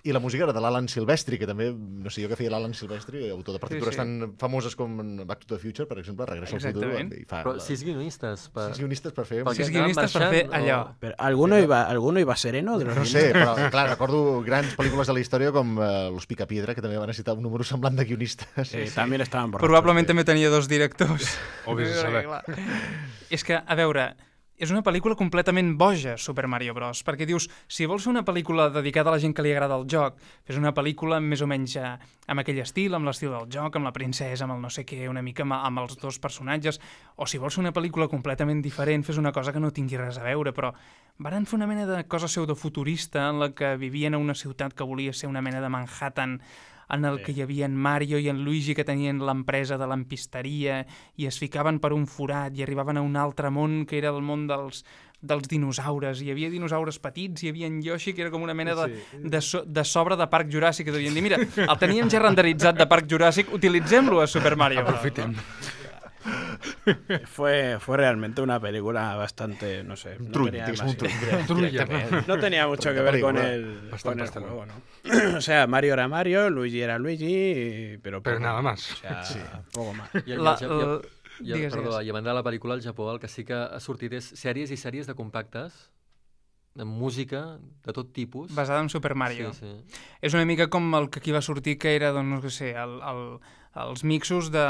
i la música era de l'Alan Silvestri, que també, no sé jo que feia l'Alan Silvestri, autor de partitures Sí, sí. tan famoses com Back to the Future, per exemple, Regressa al futur. I fa Però la- sis guionistes per... sis guionistes per fer... Sis guionistes per fer allò. o- Pero ¿alguno, iba, ¿Alguno iba sereno de los No sé, però clar, recordo grans pel·lícules de la història com uh, Los Picapiedra, que també va necessitar un número semblant de guionistes. Sí, también estaban borrachos. Probablement també tenia dos directors. O a saber. <laughs> És que, a veure, és una pel·lícula completament boja, Super Mario Bros. Perquè dius, si vols fer una pel·lícula dedicada a la gent que li agrada el joc, fes una pel·lícula més o menys eh, amb aquell estil, amb l'estil del joc, amb la princesa, amb el no sé què, una mica amb, amb els dos personatges, o si vols fer una pel·lícula completament diferent, fes una cosa que no tingui res a veure, però varen fer una mena de cosa pseudofuturista en la que vivien a una ciutat que volia ser una mena de Manhattan en el que hi havia en Mario i en Luigi que tenien l'empresa de lampisteria i es ficaven per un forat i arribaven a un altre món que era el món dels, dels dinosaures. Hi havia dinosaures petits, hi havia en Yoshi, que era com una mena de, de, so, de sobre de Parc Juràssic, que devien dir, mira, el teníem ja renderitzat de Parc Juràssic, utilitzem-lo a Super Mario. Aprofitem. <laughs> Fue, fue realmente una película bastante, no sé. no trull, tenía un no? <laughs> No tenía mucho que ver con el, con el juego, ¿no? <clears throat> o sea, Mario era Mario, Luigi era Luigi, y- pero, Pero poco nada más. O sea, Sí. poco más. I, La- i, el- i, i, digues, perdó, digues. i a banda de la pel·lícula, al Japó el que sí que ha sortit és sèries i sèries de compactes, de música, de tot tipus. Basada en Super Mario. Sí, sí. És una mica com el que aquí va sortir, que era, doncs, no sé, el, el, els mixos de,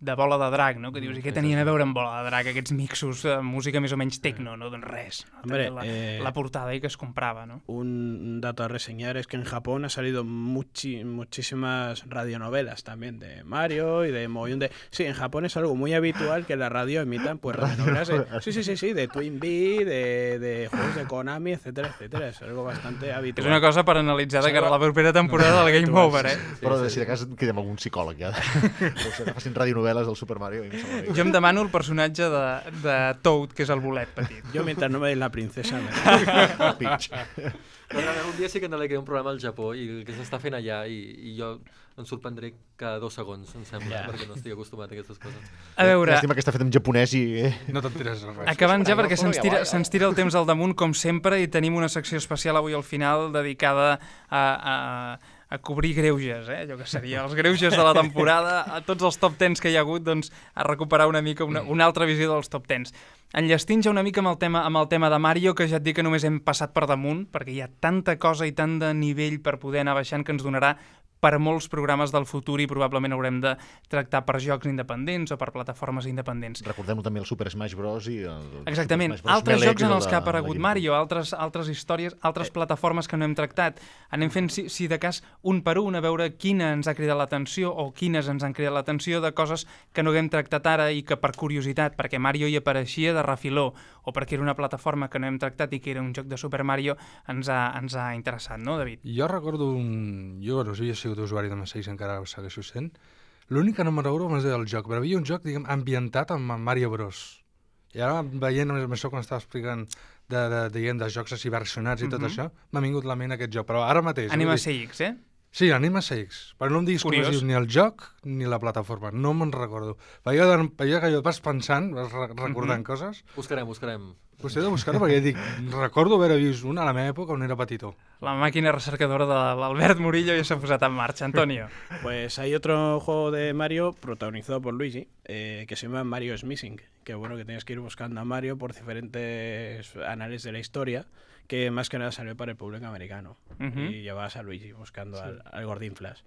de bola de drac, no? Que dius, i què tenien a veure amb bola de drac, aquests mixos de música més o menys tecno, no? Doncs res. No? Hombre, la, eh, la portada i que es comprava, no? Un dato a reseñar es que en Japón ha salido muchi- muchísimas radionovelas también de Mario y de mogollón de... Sí, en Japón es algo muy habitual que la radio emitan pues <laughs> radionovelas de... <laughs> Sí, sí, sí, sí, de Twin Bee, de, de juegos de Konami, etcétera, etcétera. Es algo bastante És habitual. una cosa per analitzar de cara a la propera temporada <laughs> del Game Over, eh? Però de si de cas quedem algun psicòleg ja. Que facin radionovel·les del Super Mario. Jo em demano el personatge de, de Toad, que és el bolet petit. Yo mientras no den la princesa... Me... Peach. Però ara, un dia sí que crear un programa al Japó i el que s'està fent allà i, i jo em sorprendré cada dos segons, em sembla, Ja. perquè no estic acostumat a aquestes coses. A veure, Llàstima que està fet en japonès i... Eh? No t'enteres res. Acabant ja, perquè se'ns tira, se'ns tira el temps al damunt, com sempre, i tenim una secció especial avui al final dedicada a, a, a cobrir greuges, eh? allò que seria els greuges de la temporada, a tots els top 10 que hi ha hagut, doncs, a recuperar una mica una, una altra visió dels top 10. Enllestint ja una mica amb el, tema, amb el tema de Mario, que ja et dic que només hem passat per damunt, perquè hi ha tanta cosa i tant de nivell per poder anar baixant que ens donarà per molts programes del futur i probablement haurem de tractar per jocs independents o per plataformes independents. Recordem també el Super Smash Bros. i el Exactament. Super Smash Bros. Altres Melee, jocs en el els que ha aparegut. Mario, altres, altres històries, altres plataformes que no hem tractat. Anem fent, si, si de cas, un per un, a veure quina ens ha cridat l'atenció o quines ens han cridat l'atenció de coses que no haguem tractat ara i que per curiositat, perquè Mario hi apareixia de refiló o perquè era una plataforma que no hem tractat i que era un joc de Super Mario, ens ha, ens ha interessat, no, David? Jo recordo un... Jo, bueno, havia sigut usuari de M6, encara ho segueixo sent. L'únic que no me'n recordo és del joc, però havia un joc, diguem, ambientat amb Mario Bros. I ara, veient amb això quan estava explicant de, de, diguem, de jocs així versionats i tot Mhm. això, m'ha vingut la ment aquest joc. Però ara mateix... Anima CX, eh? Sí, Anima CX. Però no em diguis com Curiós. es diu ni el joc ni la plataforma. No me'n recordo. Veia, de, veia que allò vas pensant, vas re recordant Mhm. coses. Buscarem, buscarem. Potser he de buscar-ho perquè dic, recordo haver vist una a la meva època on era petitó. La màquina recercadora de l'Albert Murillo ja s'ha posat en marxa. Antonio. <laughs> Pues hay otro juego de Mario protagonizado por Luigi eh, que se llama Mario is Missing. Que bueno, que tienes que ir buscando a Mario por diferentes anales de la historia, que más que nada salió para el público americano. Ujú. Y llevabas a Luigi buscando al, al Gordín Flash.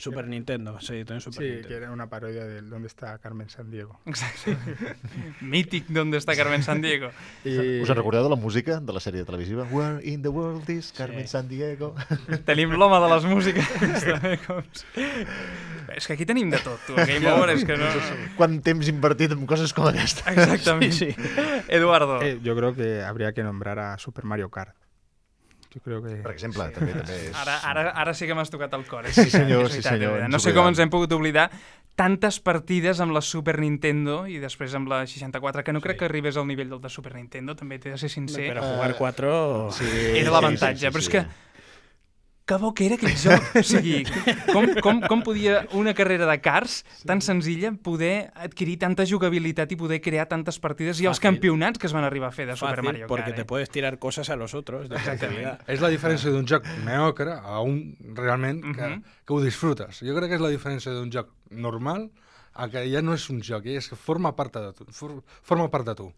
Super Nintendo, sí, también Super Sí, Nintendo. que era una parodia de ¿Dónde está Carmen San Diego? Exacte. <laughs> Mític d'on està Carmen San Diego. I... Us recordeu de la música de la sèrie televisiva? Where in the world is Carmen Sí. San Diego? <laughs> Tenim l'home de les músiques. també, com... És que aquí tenim de tot, tu. Game Over és que no... Quant temps invertit en coses com aquesta? Exactament. Sí, sí. Eduardo. Eh, yo creo que habría que nombrar a Super Mario Kart. Yo creo que... Per exemple, també, també és... Ara, ara, ara sí que m'has tocat el cor. eh? Sí, senyor, sí, veritat, senyor, ens No sé com ens hem pogut oblidar tantes partides amb la Super Nintendo i després amb la 64, que no crec que arribés al nivell del de Super Nintendo, també t'he de ser sincer. Pero jugar cuatro... Sí, Era sí, l'avantatge, sí, sí, però és sí. que que bo que era aquell <laughs> joc. O sigui, com, com, com podia una carrera de cars tan senzilla poder adquirir tanta jugabilitat i poder crear tantes partides i els Fàcil. campionats que es van arribar a fer de Super Fácil, Mario porque Kart. te eh? puedes tirar cosas a los otros. De. És la diferència d'un joc mediocre a un realment que, Mhm. que ho disfrutes. Jo crec que és la diferència d'un joc normal a que ja no és un joc, és que forma part de tu. For, forma part de tu.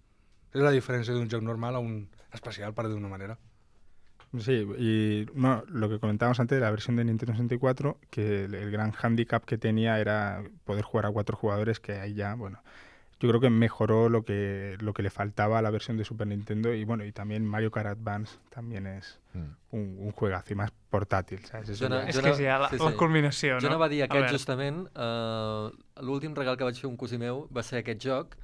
És la diferència d'un joc normal a un especial, per dir-ho d'una manera. Sí, y no, lo que comentábamos antes de la versión de Nintendo 64, que el, el gran handicap que tenía era poder jugar a cuatro jugadores, que ahí ya, bueno, yo creo que mejoró lo que, lo que le faltaba a la versión de Super Nintendo y bueno, y también Mario Kart Advance también es Mm. un, un juegazo y más portátil, ¿sabes? Eso Jo no- És jo que no- és ja la, sí, la sí. culminació, no? Jo anava a dir aquest justament, uh, l'últim regal que vaig fer a un cosí meu va ser aquest joc.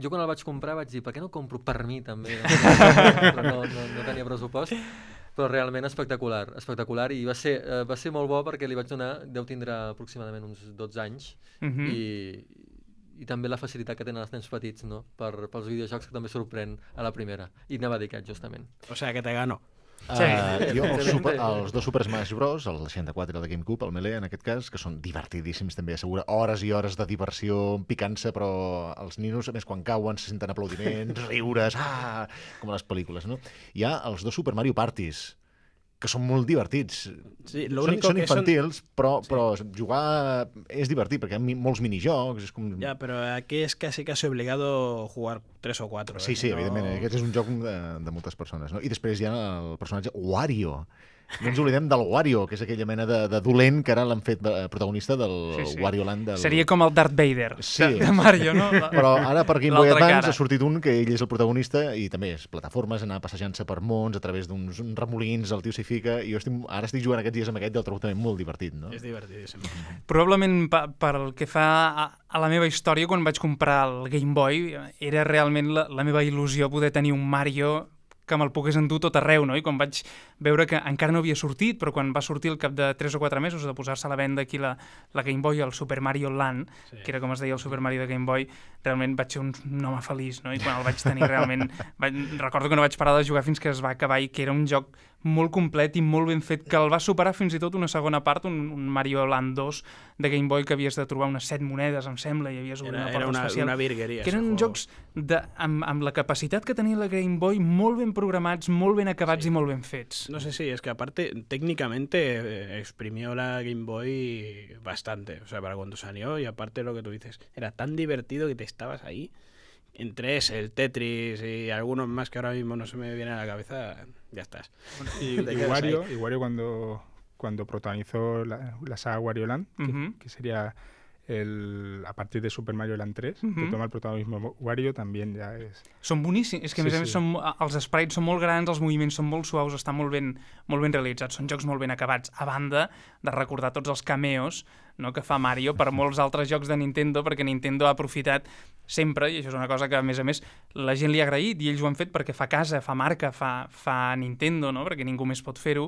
Jo quan el vaig comprar vaig dir, per què no compro per mi també? <laughs> Però no, no, no tenia pressupost. Però realment espectacular, espectacular. I va ser, uh, va ser molt bo perquè li vaig donar, deu tindre aproximadament uns 12 anys, Mhm. i, i també la facilitat que tenen els nens petits no? per, pels videojocs que també sorprèn a la primera. I anava a dir aquest, justament. O sea, que te gano. Sí. Uh, <laughs> jo, els, super, els dos Super Smash Bros, el 64 i el de GameCube, el Melee en aquest cas, que són divertidíssims també, assegura hores i hores de diversió, picança, però els ninos, a més, quan cauen, se senten aplaudiments, <laughs> riures, ah, com a les pel·lícules, no? Hi ha els dos Super Mario Parties, que són molt divertits. Sí, són, són infantils, però, Sí. però jugar és divertit, perquè hi ha molts minijocs, és com... Ya, pero aquí es casi casi obligado jugar tres o cuatro. Sí, ¿eh? sí, No- evidentment, aquest és un joc de, de moltes persones. No? I després hi ha el personatge Wario. No ens oblidem del Wario, que és aquella mena de, de dolent que ara l'han fet eh, protagonista del Sí, sí. Wario Land. Del... Seria com el Darth Vader Sí. de, de Mario, no? La- <laughs> Però ara per Game Boy Advance cara. ha sortit un que ell és el protagonista i també és plataformes, anar passejant-se per mons a través d'uns uns remolins, el tio s'hi fica, i jo estic, ara estic jugant aquests dies amb aquest i el trobo també molt divertit, no? Es divertidísimo. Probablement per, per el que fa a, a la meva història, quan vaig comprar el Game Boy, era realment la, la meva il·lusió poder tenir un Mario que me'l pogués endur tot arreu, no? I quan vaig veure que encara no havia sortit, però quan va sortir al cap de 3 o 4 mesos de posar-se a la venda aquí la, la Game Boy, el Super Mario Land, sí. que era com es deia el Super Mario de Game Boy, realment vaig ser un, un home feliç, no? I quan el vaig tenir realment... <laughs> Vaig, recordo que no vaig parar de jugar fins que es va acabar i que era un joc molt complet i molt ben fet, que el va superar fins i tot una segona part, un, un Mario Land 2 de Game Boy que havies de trobar unes set monedes, em sembla, i havies Era, una era porta una, especial. una virguería. que eren jocs de, amb, amb la capacitat que tenia la Game Boy molt ben programats, molt ben acabats sí. i molt ben fets. No sé si es que aparte técnicamente eh, exprimió la Game Boy bastante, o sea, para cuando salió y aparte lo que tú dices, era tan divertido que te estabas ahí. Entre ese, el Tetris y algunos más que ahora mismo no se me vienen a la cabeza, ya estás. <laughs> Y, Te y quedas Wario, ahí. y Wario cuando, cuando protagonizó la, la saga Wario Land, que sería el, a partir de Super Mario Land 3, Ujú. que toma el protagonismo Wario, también ya es... Són boníssims, és que a Sí, més a més sí. són, els sprites són molt grans, els moviments són molt suaus, estan molt ben, molt ben realitzats, són jocs molt ben acabats, a banda de recordar tots els cameos no, que fa Mario per molts altres jocs de Nintendo, perquè Nintendo ha aprofitat sempre, i això és una cosa que a més a més la gent li ha agraït, i ells ho han fet perquè fa casa, fa marca, fa, fa Nintendo, no? perquè ningú més pot fer-ho,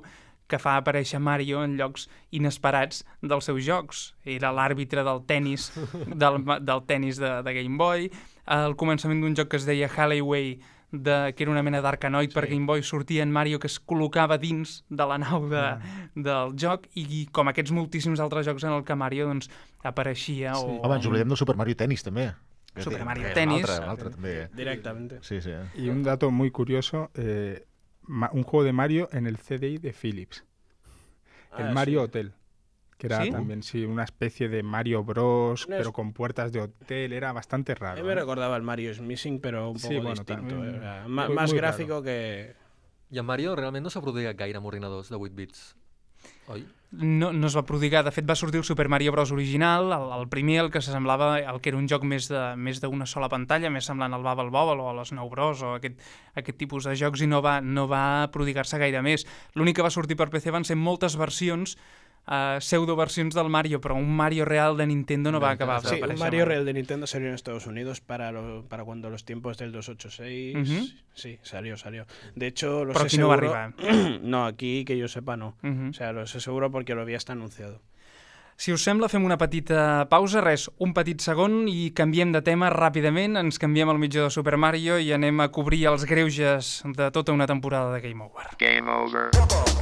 que fa aparèixer Mario en llocs inesperats dels seus jocs. Era l'àrbitre del tennis <laughs> del, del tennis de, de Game Boy, al començament d'un joc que es deia Halliway, de, que era una mena d'arcanoid sí. per Game Boy, sortia en Mario que es col·locava dins de la nau de, del joc i, i com aquests moltíssims altres jocs en el que Mario doncs, apareixia. Sí. O, Home, ens oblidem del Super Mario Tennis, també. Super Mario Tennis. Un altre, un altre, també. Directamente. Sí, sí. Y un dato muy curioso, eh, un juego de Mario en el CDI de Philips, el Ah, Mario sí. Hotel. Que era ¿Sí? también, sí, una especie de Mario Bros, No es- pero con puertas de hotel, era bastante A raro. mí me ¿eh? recordaba el Mario Missing, pero un Sí, poco bueno, distinto. también eh, muy- más muy gráfico que... I en Mario realment no s'ha prodigat gaire amb ordinadors de 8 bits, oi? no, no es va prodigar. De fet, va sortir el Super Mario Bros. original, el, el primer, el que s'assemblava al que era un joc més de més d'una sola pantalla, més semblant al Bubble Bobble o a les Nou Bros o aquest, aquest tipus de jocs, i no va, no va prodigar-se gaire més. L'únic que va sortir per PC van ser moltes versions uh, pseudo-versions del Mario, però un Mario real de Nintendo no va acabar Sí, un Mario. Real de Nintendo salió en Estados Unidos para, lo- para cuando los tiempos del 286. Ujú. Sí, salió, salió. De hecho, lo Però sé aquí no va arribar. <clears throat> no, aquí que yo sepa no. Mhm. O sea, lo sé seguro porque lo había hasta anunciado. Si us sembla, fem una petita pausa, res, un petit segon i canviem de tema ràpidament, ens canviem al mitjà de Super Mario i anem a cobrir els greuges de tota una temporada de Game Over. Game over.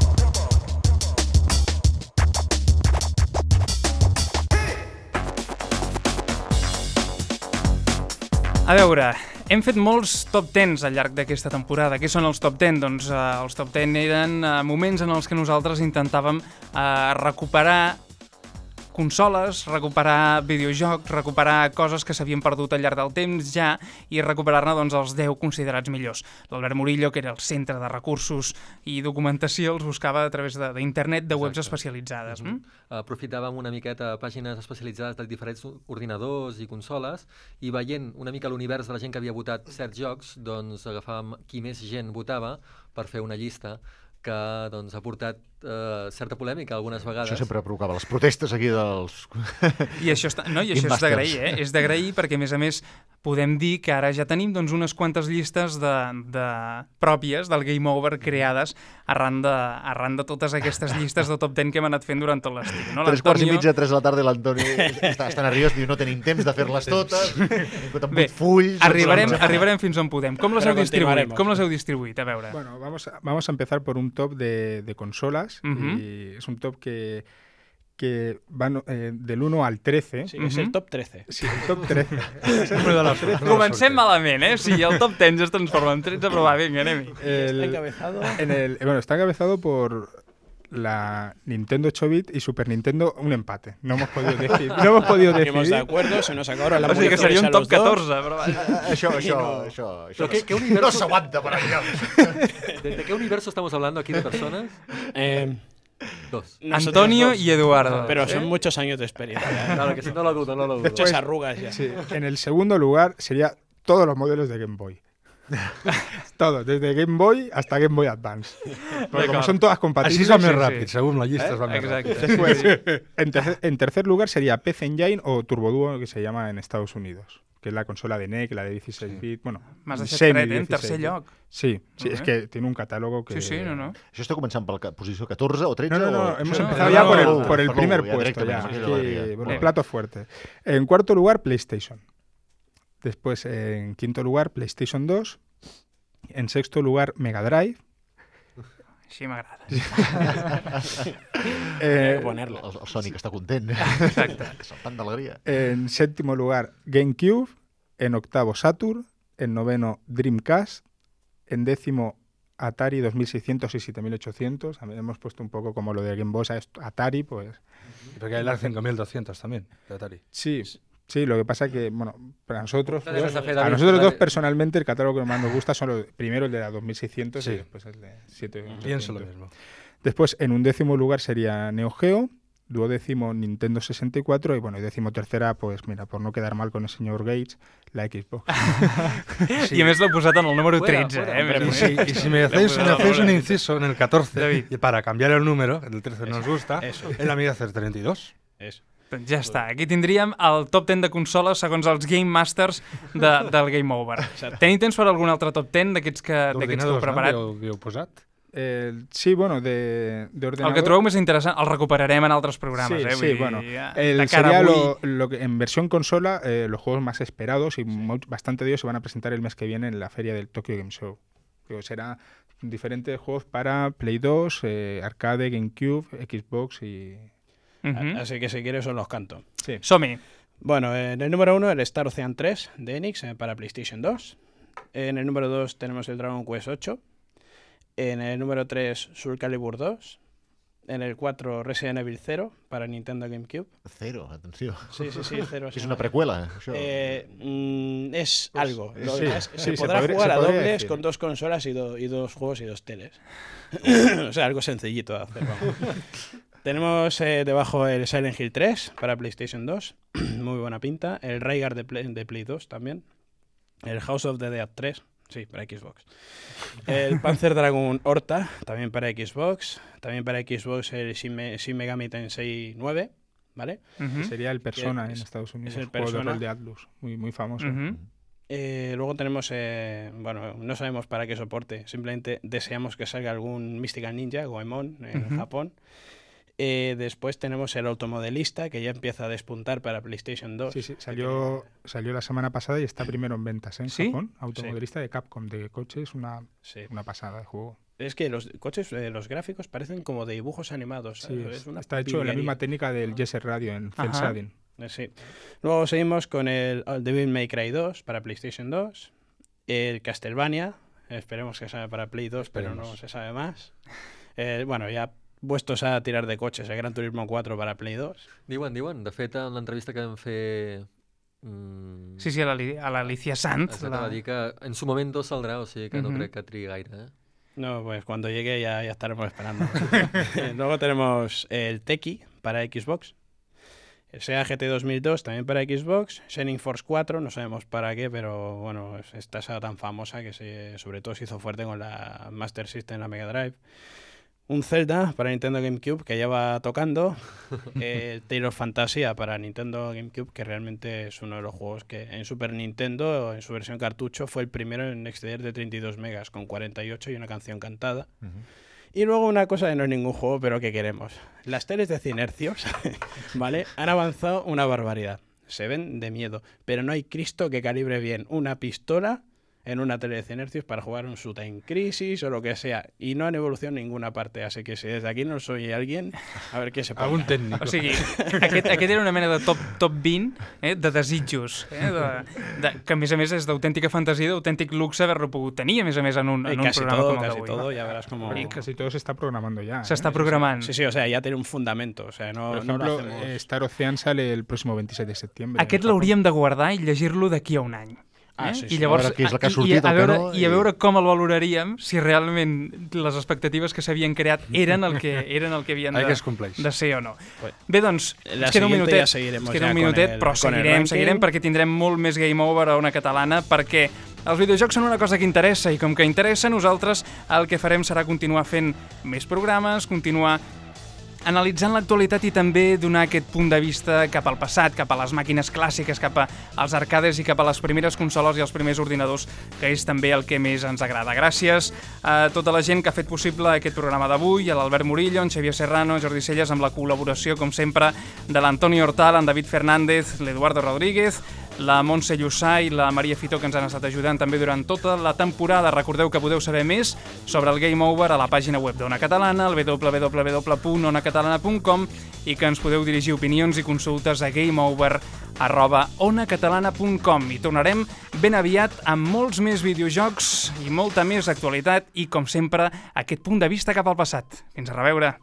A veure, hem fet molts top 10s al llarg d'aquesta temporada. Què són els top 10? Doncs eh, els top 10 eren eh, moments en els que nosaltres intentàvem eh, recuperar consoles, recuperar videojocs, recuperar coses que s'havien perdut al llarg del temps ja i recuperar-ne doncs, els 10 considerats millors. L'Albert Murillo, que era el centre de recursos i documentació, els buscava a través de- d'internet, de, de webs especialitzades. Mm Aprofitàvem una miqueta pàgines especialitzades de diferents ordinadors i consoles i veient una mica l'univers de la gent que havia votat certs jocs, doncs agafàvem qui més gent votava per fer una llista que doncs, ha portat eh, certa polèmica algunes vegades. Això sempre provocava les protestes aquí dels... I això, està, no, i això és d'agrair, eh? És d'agrair perquè, a més a més, podem dir que ara ja tenim doncs, unes quantes llistes de, de pròpies del Game Over creades arran de, arran de totes aquestes llistes de top 10 que hem anat fent durant tot l'estiu. No? Tres quarts i mitja, tres de la tarda, l'Antoni <laughs> està, està nerviós, diu no tenim temps de fer-les totes, amb Bé, fulls... arribarem, doncs, arribarem fins on podem. Com les Però heu distribuït? Com les heu distribuït? A veure. Bueno, vamos a, vamos a empezar por un top de, de consolas. Ujú. y es un top que, que va no- eh, del 1 al 13. Sí, és el top 13. Sí, el top 13. Sempre <laughs> de la sort. Comencem malament, eh? Sí, el top 10 ja es transforma en 13, però va, vinga, anem-hi. El- encabezado. en el, bueno, está encabezado por la Nintendo 8-bit y Super Nintendo un empate. No hemos podido <laughs> decir. No hemos podido Seguimos de decidir. acuerdo, se nos acabaron O sigui que seria un top municiones 14, a los però vaja. Això, això, això, Però què- què no <laughs> universo- s'aguanta per allà. <laughs> ¿De, de qué universo estamos hablando aquí de personas? dos. Eh, Dos. nosotros Antonio dos. y Eduardo. Pero son muchos años de experiencia. Claro que sí, no lo dudo, no lo dudo. Muchas arrugas ya. Sí, en el segundo lugar sería todos los modelos de Game Boy. <laughs> Todos, desde Game Boy hasta Game Boy Advance. <laughs> Porque como son todas compatibles. es va sí, ràpid, sí. segur, amb la va ràpid. Pues, en, tercer, en tercer lugar sería PC Engine o Turboduo, que se llama en Estados Unidos, que es la consola de NEC, la de 16 bit, bueno, deixat semi fred, eh? En 16 tercer bit. lloc. Sí, sí, bien. que tiene un catálogo que... Sí, sí, no, no. Això està començant posició 14 o 13? No, no, no, o... hemos no, empezado no, ya no, por el, no, por el no, primer puesto, ya, bueno, plato fuerte. En cuarto lugar, PlayStation. Después, en quinto lugar, PlayStation 2. En sexto lugar, Mega Drive. Així m'agrada. <laughs> Hay Eh, que ponerlo. El, el Sonic està content. Exacte. <laughs> Saltant d'alegria. en séptimo lugar, GameCube. En octavo, Saturn. En noveno, Dreamcast. En décimo, Atari 2600 y 7800. A mí Hemos puesto un poco como lo de Game Boy, ¿sabes? Atari, pues Perquè hi ha les 5200 també, d'Atari. Sí, sí, lo que pasa que, bueno, para nosotros, hacer, a nosotros dos personalmente el catálogo que más nos gusta son los, primero el de la 2600 Sí. y después el de 7800. Pienso lo mismo. Después, en un décimo lugar sería Neo Geo, duodécimo Nintendo 64 y bueno, y décimo tercera, pues mira, por no quedar mal con el señor Gates, la Xbox. I a més l'ha posat en el número Fuera, 13, fuera, eh? Y si, mira. y si me hacéis, <laughs> me hacéis un inciso en el 14, David. y para cambiar el número, el 13 nos gusta, Eso. en la Amiga C32. Eso. Doncs ja està. Aquí tindríem el top 10 de consoles segons els Game Masters de, del Game Over. <laughs> Tenim temps per algun altre top 10 d'aquests que, d'aquests que heu preparat? no? Havíeu, havíeu posat? El- sí, bueno, de, de ordenador. El que trobeu més interessant el recuperarem en altres programes, Sí, eh? sí, Vull dir, bueno. ja, El, sería avui... lo, lo que, en versión consola, eh, los juegos más esperados y much- bastante de ellos se van a presentar el mes que viene en la feria del Tokyo Game Show. Digo, será diferentes juegos para Play 2, eh, arcade, GameCube, Xbox y... Así que si quieres os los canto. Sí. Som-hi. Bueno, en el número uno el Star Ocean 3 de Enix eh, para PlayStation 2. En el número 2 tenemos el Dragon Quest 8. En el número 3 Soul Calibur 2. En el 4 Resident Evil 0 para Nintendo GameCube. Cero, atenció. Sí, sí, sí, 0. És <laughs> una. Eh, mm, es algo. Lo sí, que es- sí, se se podrá podría- jugar se a dobles decir. con dos consolas y, do- y dos juegos y dos teles. <laughs> o sea, algo sencillito de hacer. vamos. <laughs> Tenemos eh, debajo el Silent Hill 3 para PlayStation 2. <clears throat> Muy buena pinta. El Rayguard de Play, de Play 2 también. El House of the Dead 3. Sí, para Xbox. El <laughs> Panzer Dragon Horta, también para Xbox. También para Xbox el Shin, Me- Shin Megami Tensei 9. ¿Vale? Sería el Persona es- en Estados Unidos, el el juego de rol de Atlus, muy, muy famoso. Eh, luego tenemos, eh, bueno, no sabemos para qué soporte, simplemente deseamos que salga algún Mystical Ninja, Goemon, en. Japón. Eh, después tenemos el automodelista, que ya empieza a despuntar para PlayStation 2. Sí, sí, salió, salió la semana pasada y está primero en ventas ¿eh? en ¿Sí? Japón. Automodelista de Capcom, de coches, una, sí. una pasada de juego. Es que los coches, eh, los gráficos parecen como de dibujos animados. Es- una está hecho en la misma técnica del Jet Set Radio en. Shading. Eh, Sí. Luego seguimos con el, el Devil May Cry 2 para PlayStation 2. El Castlevania. Esperemos que sea para Play 2, pero no se sabe más. Eh, bueno, ya puestos a tirar de coches, el Gran Turismo 4 para Play 2. Diuen, diuen. De fet, en l'entrevista que vam fer... Mm, Sí, sí, a l'Ali- a l'Alicia Sant. Exacte, La... va dir que en su momento saldrà, o sigui que no Mhm. crec que trigui gaire, eh? No, pues cuando llegue ya, ya estaremos esperando. <laughs> Eh, Luego tenemos el Teki para Xbox. El Sega GT 2002 también para Xbox. Shining Force 4, no sabemos para qué, pero bueno, es- esta saga tan famosa que se, sobre todo se hizo fuerte con la Master System, la Mega Drive. Un Zelda para Nintendo GameCube que ya va tocando. <laughs> El of Fantasia para Nintendo GameCube, que realmente es uno de los juegos que en Super Nintendo, en su versión cartucho, fue el primero en exceder de 32 megas, con 48 y una canción cantada. Y luego una cosa que no es ningún juego, pero que queremos. Las teles de 100 hercios, <laughs> ¿vale? Han avanzado una barbaridad. Se ven de miedo, pero no hay Cristo que calibre bien una pistola en una tele de 100 hercios para jugar un shoot en crisis o lo que sea. Y no han evolucionado en ninguna parte. Así que si desde aquí no soy alguien, a ver qué se pone. Algun tècnic. O sigui, aquest, aquest era una mena de top, top 20 eh, de desitjos, eh, de, de, que a més a més és d'autèntica fantasia, d'autèntic luxe haver-lo pogut tenir, a més a més en un, en un casi programa todo, com el casi d'avui. todo, no? ya verás cómo... Y casi todo se está programando ya. Se ¿eh? està programant. Sí, sí, o sea, ya tiene un fundamento. O sea, no, Por no lo ejemplo, hacemos... eh, Star Ocean sale el próximo 26 de septiembre. Aquest l'hauríem de guardar i llegir-lo d'aquí a un any. Ah, eh? sí, I sí. llavors, A veure què és el que ha i- sortit, i, a veure, no, I a i- veure com el valoraríem, si realment les expectatives que s'havien creat eren el que, eren el que havien de, que de ser o no. Bé, doncs, la ens queda un minutet, ja ens queda un minutet el- però seguirem, seguirem perquè tindrem molt més Game Over a una catalana, perquè els videojocs són una cosa que interessa i com que interessa, nosaltres el que farem serà continuar fent més programes, continuar analitzant l'actualitat i també donar aquest punt de vista cap al passat, cap a les màquines clàssiques, cap als arcades i cap a les primeres consoles i els primers ordinadors, que és també el que més ens agrada. Gràcies a tota la gent que ha fet possible aquest programa d'avui, a l'Albert Murillo, en Xavier Serrano, en Jordi Celles, amb la col·laboració, com sempre, de l'Antoni Hortal, en David Fernández, l'Eduardo Rodríguez, la Montse Llussà i la Maria Fitó, que ens han estat ajudant també durant tota la temporada. Recordeu que podeu saber més sobre el Game Over a la pàgina web d'Ona Catalana, al www.onacatalana.com i que ens podeu dirigir opinions i consultes a gameover.onacatalana.com i tornarem ben aviat amb molts més videojocs i molta més actualitat i, com sempre, aquest punt de vista cap al passat. Fins a reveure!